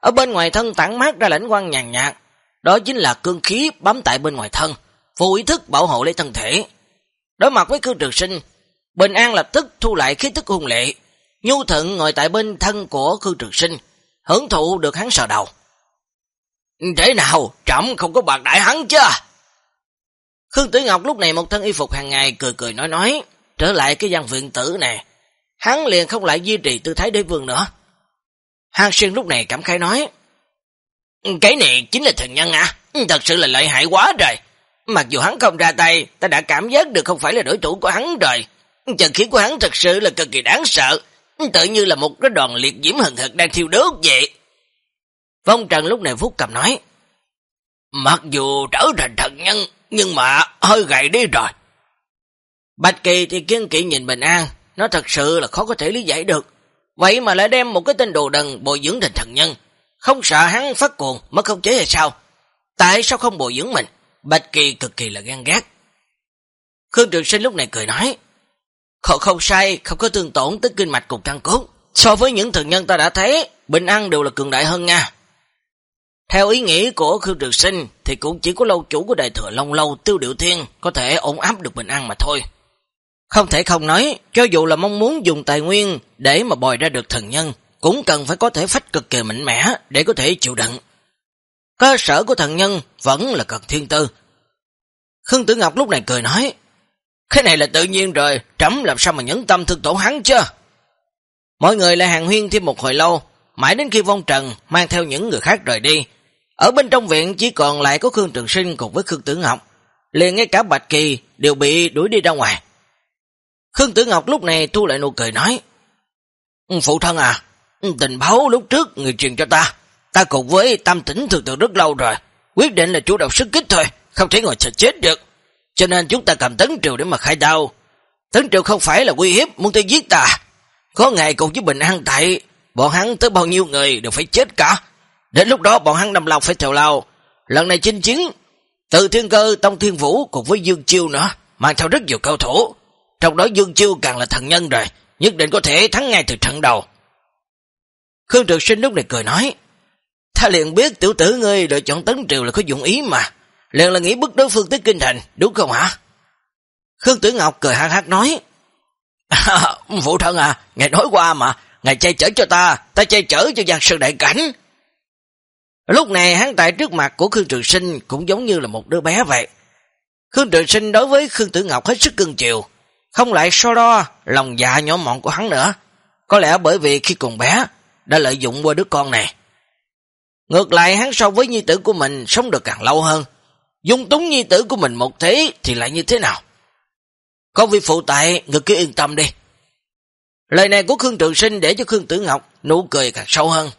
Ở bên ngoài thân tản mát ra lãnh quang nhàn nhạt, đó chính là cương khí bám tại bên ngoài thân, vô ý thức bảo hộ lấy thân thể. Đối mặt với Khương Trực Sinh, Bình An lập tức thu lại khí tức hung lệ, nhu thận ngồi tại bên thân của Khương Trực Sinh, hưởng thụ được hắn sờ đầu. Thế nào, trẫm không có bạc đại hắn chứ? Khương Tử Ngọc lúc này một thân y phục hàng ngày cười cười nói nói, trở lại cái gian viện tử nè, Hắn liền không lại duy trì tư thái đế vương nữa. Hàng Xuyên lúc này cảm khai nói, Cái này chính là thần nhân à, thật sự là lợi hại quá rồi. Mặc dù hắn không ra tay, ta đã cảm giác được không phải là đối thủ của hắn rồi. Trận khí của hắn thật sự là cực kỳ đáng sợ, tự như là một cái đoàn liệt diễm hừng hực đang thiêu đốt vậy. Vong Trần lúc này phút cầm nói, Mặc dù trở thành thần nhân, nhưng mà hơi gầy đi rồi. Bạch Kỳ thì kiên kỵ nhìn Bình An, nó thật sự là khó có thể lý giải được. Vậy mà lại đem một cái tên đồ đần bồi dưỡng thành thần nhân, không sợ hắn phát cuồng mất không chế hay sao? Tại sao không bồi dưỡng mình? Bạch Kỳ cực kỳ là gan gác. Khương Trường Sinh lúc này cười nói, không, không sai, không có tương tổn tới kinh mạch cùng căn cốt. So với những thần nhân ta đã thấy, Bình An đều là cường đại hơn nha. Theo ý nghĩ của Khương Trường Sinh thì cũng chỉ có lâu chủ của đại thừa Long Lâu Tiêu Điệu Thiên có thể ổn áp được bình an mà thôi. Không thể không nói, cho dù là mong muốn dùng tài nguyên để mà bòi ra được thần nhân, cũng cần phải có thể phách cực kỳ mạnh mẽ để có thể chịu đựng. Cơ sở của thần nhân vẫn là cần thiên tư. Khương Tử Ngọc lúc này cười nói, cái này là tự nhiên rồi, trẫm làm sao mà nhẫn tâm thương tổ hắn chứ? Mọi người lại hàng huyên thêm một hồi lâu, mãi đến khi vong trần mang theo những người khác rời đi, ở bên trong viện chỉ còn lại có Khương Trường Sinh cùng với Khương Tử Ngọc, liền ngay cả Bạch Kỳ đều bị đuổi đi ra ngoài. Khương Tử Ngọc lúc này thu lại nụ cười nói, ừ, Phụ thân à, ừ, tình báo lúc trước người truyền cho ta, ta cùng với Tam Tỉnh thường từ rất lâu rồi, quyết định là chủ động sức kích thôi, không thể ngồi chờ chết được, cho nên chúng ta cầm Tấn Triều để mà khai đau. Tấn Triều không phải là uy hiếp muốn tới giết ta, có ngày cùng với Bình An tại, bọn hắn tới bao nhiêu người đều phải chết cả, Đến lúc đó bọn hắn nằm lòng phải trèo lao. Lần này chinh chiến, từ thiên cơ Tông Thiên Vũ cùng với Dương Chiêu nữa, mang theo rất nhiều cao thủ. Trong đó Dương Chiêu càng là thần nhân rồi, nhất định có thể thắng ngay từ trận đầu. Khương Trực Sinh lúc này cười nói, Ta liền biết tiểu tử ngươi lựa chọn tấn triều là có dụng ý mà, liền là nghĩ bức đối phương tới kinh thành, đúng không hả? Khương Tử Ngọc cười hát hát nói, (laughs) Phụ thân à, ngài nói qua mà, ngài che chở cho ta, ta che chở cho giang sơn đại cảnh. Lúc này hắn tại trước mặt của Khương Trường Sinh cũng giống như là một đứa bé vậy. Khương Trường Sinh đối với Khương Tử Ngọc hết sức cưng chiều, không lại so đo lòng dạ nhỏ mọn của hắn nữa. Có lẽ bởi vì khi còn bé đã lợi dụng qua đứa con này. Ngược lại hắn so với nhi tử của mình sống được càng lâu hơn. Dung túng nhi tử của mình một thế thì lại như thế nào? Có vị phụ tại, người cứ yên tâm đi. Lời này của Khương Trường Sinh để cho Khương Tử Ngọc nụ cười càng sâu hơn.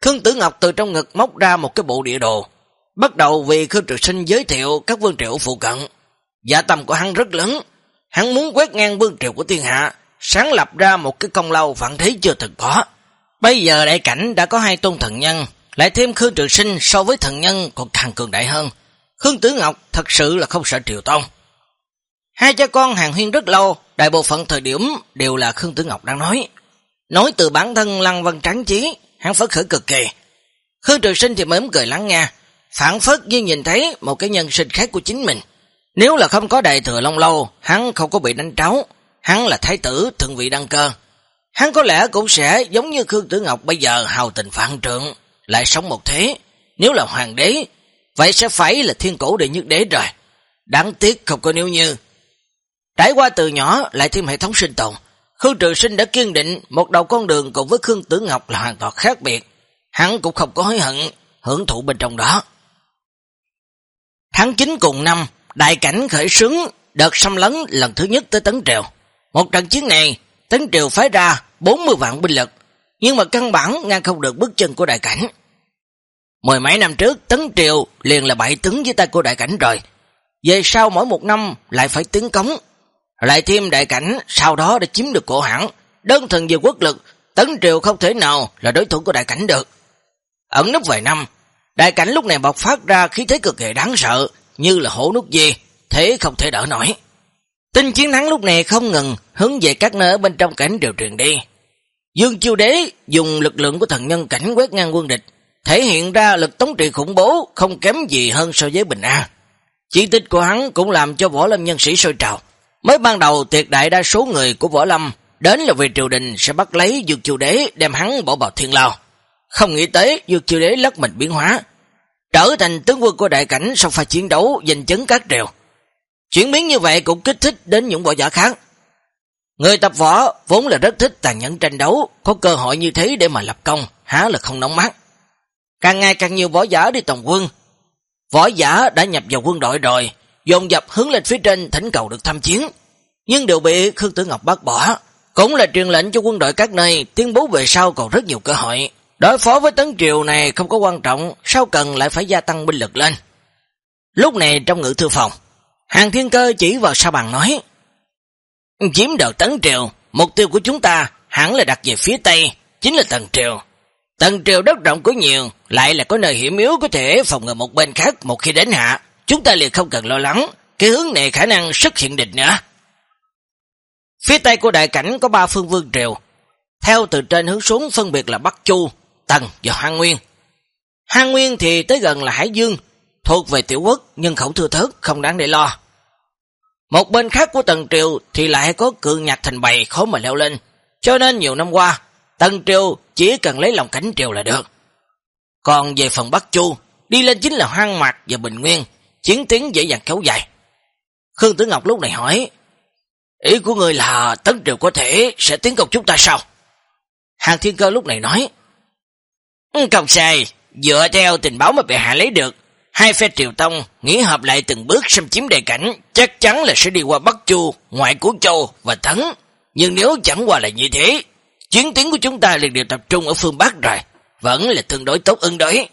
Khương Tử Ngọc từ trong ngực móc ra một cái bộ địa đồ, bắt đầu vì Khương trường Sinh giới thiệu các vương triệu phụ cận. Dạ Giả tâm của hắn rất lớn, hắn muốn quét ngang vương triều của thiên hạ, sáng lập ra một cái công lao phản thế chưa từng có. Bây giờ đại cảnh đã có hai tôn thần nhân, lại thêm Khương Trường Sinh so với thần nhân còn càng cường đại hơn. Khương Tử Ngọc thật sự là không sợ triều tông. Hai cha con hàng huyên rất lâu, đại bộ phận thời điểm đều là Khương Tử Ngọc đang nói. Nói từ bản thân Lăng Văn Tráng Chí, hắn phấn khởi cực kỳ. Khương Trường Sinh thì mớm cười lắng nghe, phản phất như nhìn thấy một cái nhân sinh khác của chính mình. Nếu là không có đại thừa Long Lâu, hắn không có bị đánh tráo, hắn là thái tử thượng vị đăng cơ. Hắn có lẽ cũng sẽ giống như Khương Tử Ngọc bây giờ hào tình phản trượng, lại sống một thế. Nếu là hoàng đế, vậy sẽ phải là thiên cổ đệ nhất đế rồi. Đáng tiếc không có nếu như. Trải qua từ nhỏ lại thêm hệ thống sinh tồn, Khương Trường Sinh đã kiên định một đầu con đường cùng với Khương Tử Ngọc là hoàn toàn khác biệt. Hắn cũng không có hối hận, hưởng thụ bên trong đó. Tháng 9 cùng năm, đại cảnh khởi sướng đợt xâm lấn lần thứ nhất tới Tấn Triều. Một trận chiến này, Tấn Triều phái ra 40 vạn binh lực, nhưng mà căn bản ngăn không được bước chân của đại cảnh. Mười mấy năm trước, Tấn Triều liền là bại tướng dưới tay của đại cảnh rồi. Về sau mỗi một năm lại phải tiến cống. Lại thêm đại cảnh sau đó đã chiếm được cổ hãng. Đơn thần về quốc lực, Tấn Triều không thể nào là đối thủ của đại cảnh được. Ẩn nấp vài năm, đại cảnh lúc này bộc phát ra khí thế cực kỳ đáng sợ, như là hổ nút dê, thế không thể đỡ nổi. Tin chiến thắng lúc này không ngừng hướng về các nơi ở bên trong cảnh đều truyền đi. Dương Chiêu Đế dùng lực lượng của thần nhân cảnh quét ngang quân địch, thể hiện ra lực tống trị khủng bố không kém gì hơn so với Bình An. Chỉ tích của hắn cũng làm cho võ lâm nhân sĩ sôi trào. Mới ban đầu tuyệt đại đa số người của võ lâm đến là vì triều đình sẽ bắt lấy Dương Chiêu Đế đem hắn bỏ vào thiên lao. Không nghĩ tới Dương Chiêu Đế lất mình biến hóa, trở thành tướng quân của đại cảnh sau pha chiến đấu giành chấn các triều. Chuyển biến như vậy cũng kích thích đến những võ giả khác. Người tập võ vốn là rất thích tàn nhẫn tranh đấu, có cơ hội như thế để mà lập công, há là không nóng mắt. Càng ngày càng nhiều võ giả đi tổng quân. Võ giả đã nhập vào quân đội rồi, dồn dập hướng lên phía trên thỉnh cầu được tham chiến, nhưng đều bị Khương Tử Ngọc bác bỏ. Cũng là truyền lệnh cho quân đội các nơi, tuyên bố về sau còn rất nhiều cơ hội. Đối phó với tấn triều này không có quan trọng, sao cần lại phải gia tăng binh lực lên. Lúc này trong ngự thư phòng, Hàng Thiên Cơ chỉ vào sa bàn nói, Chiếm đầu tấn triều, mục tiêu của chúng ta hẳn là đặt về phía Tây, chính là Tần Triều. Tần Triều đất rộng của nhiều, lại là có nơi hiểm yếu có thể phòng ngừa một bên khác một khi đến hạ. Chúng ta liền không cần lo lắng, cái hướng này khả năng xuất hiện địch nữa. Phía Tây của đại cảnh có ba phương vương triều, theo từ trên hướng xuống phân biệt là Bắc Chu, Tần và Hoang Nguyên. Hoang Nguyên thì tới gần là Hải Dương, thuộc về tiểu quốc nhưng khẩu thừa thớt không đáng để lo. Một bên khác của Tần Triều thì lại có cự nhạc thành bầy khó mà leo lên, cho nên nhiều năm qua, Tân Triều chỉ cần lấy lòng cảnh Triều là được. Còn về phần Bắc Chu, đi lên chính là Hoang Mạc và Bình Nguyên, chiến tiến dễ dàng kéo dài. Khương Tử Ngọc lúc này hỏi, ý của người là Tấn Triều có thể sẽ tiến công chúng ta sao? Hàng Thiên Cơ lúc này nói, ừ, Không sai, dựa theo tình báo mà bệ hạ lấy được, hai phe triều tông nghĩ hợp lại từng bước xâm chiếm đề cảnh, chắc chắn là sẽ đi qua Bắc Chu, ngoại của Châu và Thấn. Nhưng nếu chẳng qua là như thế, chiến tiến của chúng ta liền đều tập trung ở phương Bắc rồi, vẫn là tương đối tốt ưng đối.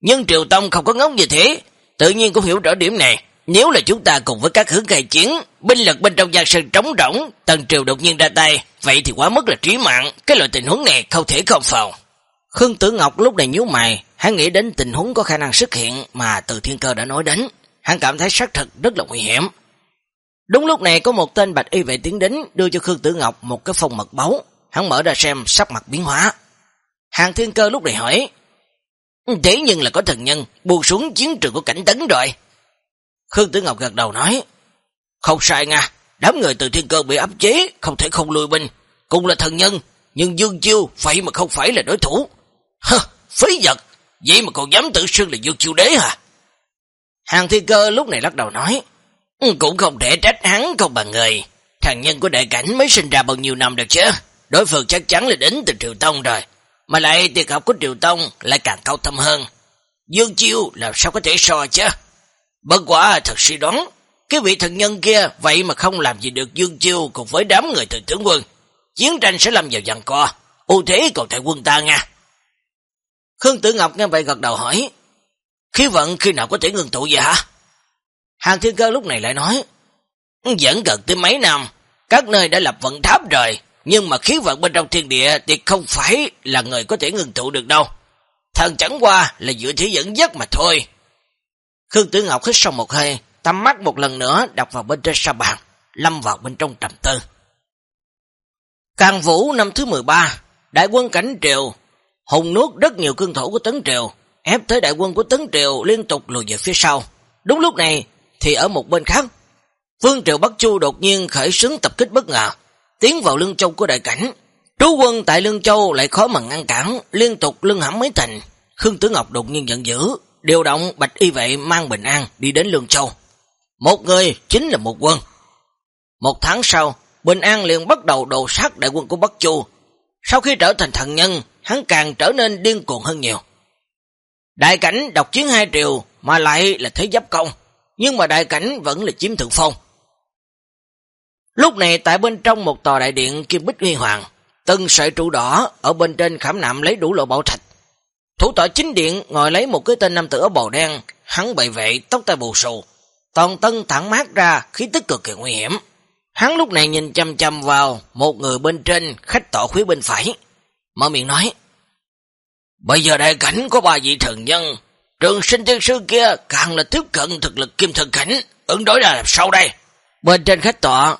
Nhưng triều tông không có ngốc như thế, tự nhiên cũng hiểu rõ điểm này. Nếu là chúng ta cùng với các hướng khai chiến, binh lực bên trong giang sơn trống rỗng, tần triều đột nhiên ra tay, vậy thì quá mức là trí mạng, cái loại tình huống này không thể không phòng. Khương Tử Ngọc lúc này nhíu mày, hắn nghĩ đến tình huống có khả năng xuất hiện mà từ thiên cơ đã nói đến. Hắn cảm thấy xác thực rất là nguy hiểm. Đúng lúc này có một tên bạch y vệ tiến đến đưa cho Khương Tử Ngọc một cái phong mật báu. Hắn mở ra xem sắc mặt biến hóa. Hàng thiên cơ lúc này hỏi, Thế nhưng là có thần nhân buông xuống chiến trường của cảnh tấn rồi. Khương Tử Ngọc gật đầu nói, Không sai nha, đám người từ thiên cơ bị áp chế, không thể không lùi binh. Cũng là thần nhân, nhưng Dương Chiêu vậy mà không phải là đối thủ. Hơ, phí vật, vậy mà còn dám tự xưng là Dương Chiêu đế hả? Hàng thiên cơ lúc này lắc đầu nói, ừ, Cũng không thể trách hắn không bằng người. Thằng nhân của đại cảnh mới sinh ra bao nhiêu năm được chứ? Đối phương chắc chắn là đến từ Triều Tông rồi. Mà lại tiệc học của Triều Tông lại càng cao thâm hơn. Dương Chiêu làm sao có thể so chứ? Bất quả thật suy đoán, cái vị thần nhân kia vậy mà không làm gì được Dương Chiêu cùng với đám người từ tướng quân. Chiến tranh sẽ làm vào dần co, ưu thế còn tại quân ta nha. Khương Tử Ngọc nghe vậy gật đầu hỏi, khí vận khi nào có thể ngừng tụ vậy hả? Hàng Thiên Cơ lúc này lại nói, Vẫn gần tới mấy năm, các nơi đã lập vận tháp rồi, nhưng mà khí vận bên trong thiên địa thì không phải là người có thể ngừng tụ được đâu. Thần chẳng qua là dựa thế dẫn dắt mà thôi. Khương Tử Ngọc hít sâu một hơi, tắm mắt một lần nữa đọc vào bên trên sa bàn, lâm vào bên trong trầm tư. Càng Vũ năm thứ 13, đại quân cảnh triều, hùng nuốt rất nhiều cương thổ của Tấn Triều, ép tới đại quân của Tấn Triều liên tục lùi về phía sau. Đúng lúc này thì ở một bên khác, Vương Triều Bắc Chu đột nhiên khởi xướng tập kích bất ngờ, tiến vào lương châu của đại cảnh. Trú quân tại lương châu lại khó mà ngăn cản, liên tục lưng hãm mấy thành. Khương Tử Ngọc đột nhiên giận dữ, điều động bạch y vệ mang bình an đi đến lương châu. Một người chính là một quân. Một tháng sau, Bình An liền bắt đầu đồ sát đại quân của Bắc Chu. Sau khi trở thành thần nhân, hắn càng trở nên điên cuồng hơn nhiều. Đại cảnh độc chiến hai triều mà lại là thế giáp công, nhưng mà đại cảnh vẫn là chiếm thượng phong. Lúc này tại bên trong một tòa đại điện kim bích huy hoàng, từng sợi trụ đỏ ở bên trên khảm nạm lấy đủ lộ bảo thạch. Thủ tọa chính điện ngồi lấy một cái tên nam tử ở bầu đen, hắn bày vệ, tóc tai bù xù, toàn tân thẳng mát ra, khí tức cực kỳ nguy hiểm. Hắn lúc này nhìn chăm chăm vào một người bên trên, khách tọa khuyết bên phải. Mở miệng nói, Bây giờ đại cảnh có ba vị thần nhân, trường sinh tiên sư kia càng là tiếp cận thực lực kim thần cảnh, ứng đối là làm sao đây? Bên trên khách tọa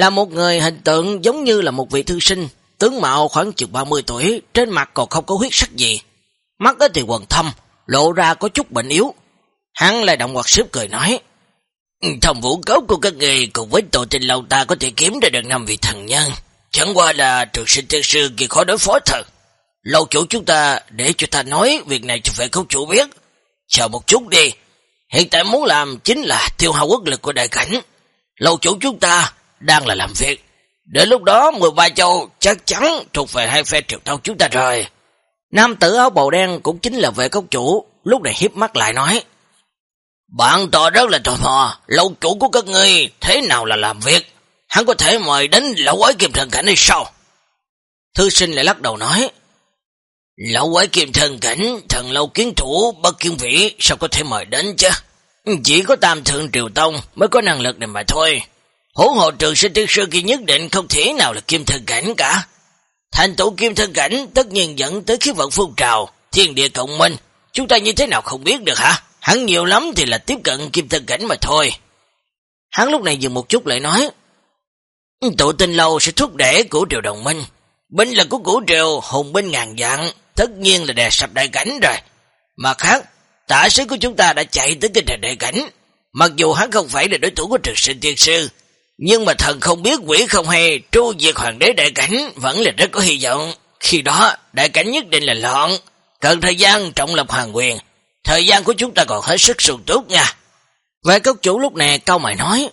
là một người hình tượng giống như là một vị thư sinh, tướng mạo khoảng chừng 30 tuổi, trên mặt còn không có huyết sắc gì. Mắt thì quần thâm, lộ ra có chút bệnh yếu. Hắn lại động hoạt xếp cười nói, ừ, Thông vũ cấu của các người cùng với tổ trình lâu ta có thể kiếm ra được năm vị thần nhân. Chẳng qua là trường sinh thiên sư kỳ khó đối phó thật. Lâu chủ chúng ta để cho ta nói việc này cho phải không chủ biết. Chờ một chút đi. Hiện tại muốn làm chính là tiêu hao quốc lực của đại cảnh. Lâu chủ chúng ta đang là làm việc. Đến lúc đó 13 châu chắc chắn thuộc về hai phe triều tông chúng ta rồi. Nam tử áo bầu đen cũng chính là vệ cốc chủ. Lúc này hiếp mắt lại nói. Bạn tỏ rất là tò mò, lâu chủ của các ngươi thế nào là làm việc? Hắn có thể mời đến lão quái kiềm thần cảnh hay sao? Thư sinh lại lắc đầu nói, Lão quái kiềm thần cảnh, thần lâu kiến thủ, bất kiên vĩ, sao có thể mời đến chứ? Chỉ có tam thượng triều tông mới có năng lực này mà thôi. Hổ hộ trường sinh tiên sư kia nhất định không thể nào là kim thân cảnh cả. Thành tổ kim thân cảnh tất nhiên dẫn tới khí vận phun trào, thiên địa cộng minh. Chúng ta như thế nào không biết được hả? Hắn nhiều lắm thì là tiếp cận kim thân cảnh mà thôi. Hắn lúc này dừng một chút lại nói, Tụ tinh lâu sẽ thúc đẩy của triều đồng minh. Binh là của củ triều hùng binh ngàn dặn, tất nhiên là đè sập đại cảnh rồi. Mà khác, tả sứ của chúng ta đã chạy tới kinh thành đại cảnh. Mặc dù hắn không phải là đối thủ của trực sinh tiên sư, nhưng mà thần không biết quỷ không hay, tru diệt hoàng đế đại cảnh vẫn là rất có hy vọng. Khi đó, đại cảnh nhất định là loạn, cần thời gian trọng lập hoàng quyền, Thời gian của chúng ta còn hết sức sung túc nha. Vệ cốc chủ lúc này câu mày nói.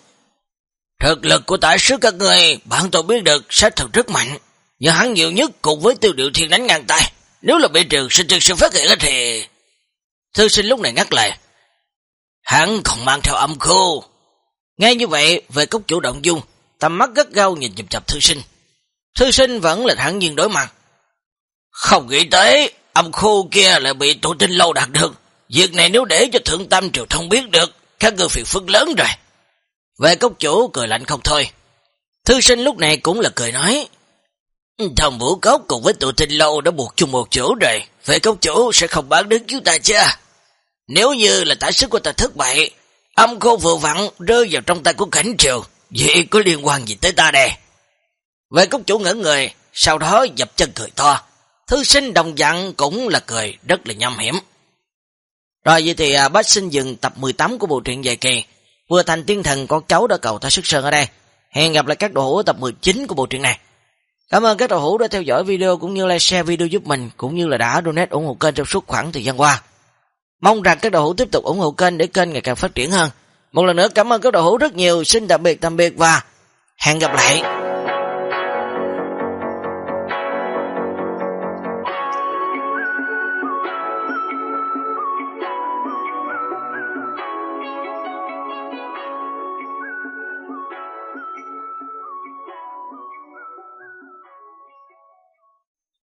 Thực lực của tả sứ các người, bạn tôi biết được sát thật rất mạnh. Nhưng hắn nhiều nhất cùng với tiêu điệu thiên đánh ngang tay. Nếu là bị trường sinh thực sự phát hiện thì... Thư sinh lúc này ngắt lại. Hắn còn mang theo âm khô. Nghe như vậy, về cốc chủ động dung, tầm mắt gắt gao nhìn chầm chập thư sinh. Thư sinh vẫn là thẳng nhiên đối mặt. Không nghĩ tới, âm khô kia lại bị tổ tinh lâu đạt được. Việc này nếu để cho thượng tâm triều thông biết được, các người phiền phức lớn rồi. Về cốc chủ cười lạnh không thôi. Thư sinh lúc này cũng là cười nói. Thông vũ cốc cùng với tụ tinh lâu đã buộc chung một chỗ rồi. Về cốc chủ sẽ không bán đứng chúng ta chứ. Nếu như là tả sức của ta thất bại, âm khô vừa vặn rơi vào trong tay của cảnh triều. Vậy có liên quan gì tới ta đây? Vệ cốc chủ ngỡ người, sau đó dập chân cười to. Thư sinh đồng dặn cũng là cười rất là nhâm hiểm. Rồi vậy thì à, bác xin dừng tập 18 của bộ truyện dài kỳ. Vừa thành tiên thần con cháu đã cầu ta sức sơn ở đây. Hẹn gặp lại các đồ hữu tập 19 của bộ truyện này. Cảm ơn các đồ hữu đã theo dõi video cũng như like share video giúp mình cũng như là đã donate ủng hộ kênh trong suốt khoảng thời gian qua. Mong rằng các đầu hữu tiếp tục ủng hộ kênh để kênh ngày càng phát triển hơn. Một lần nữa cảm ơn các đầu hữu rất nhiều. Xin tạm biệt tạm biệt và hẹn gặp lại.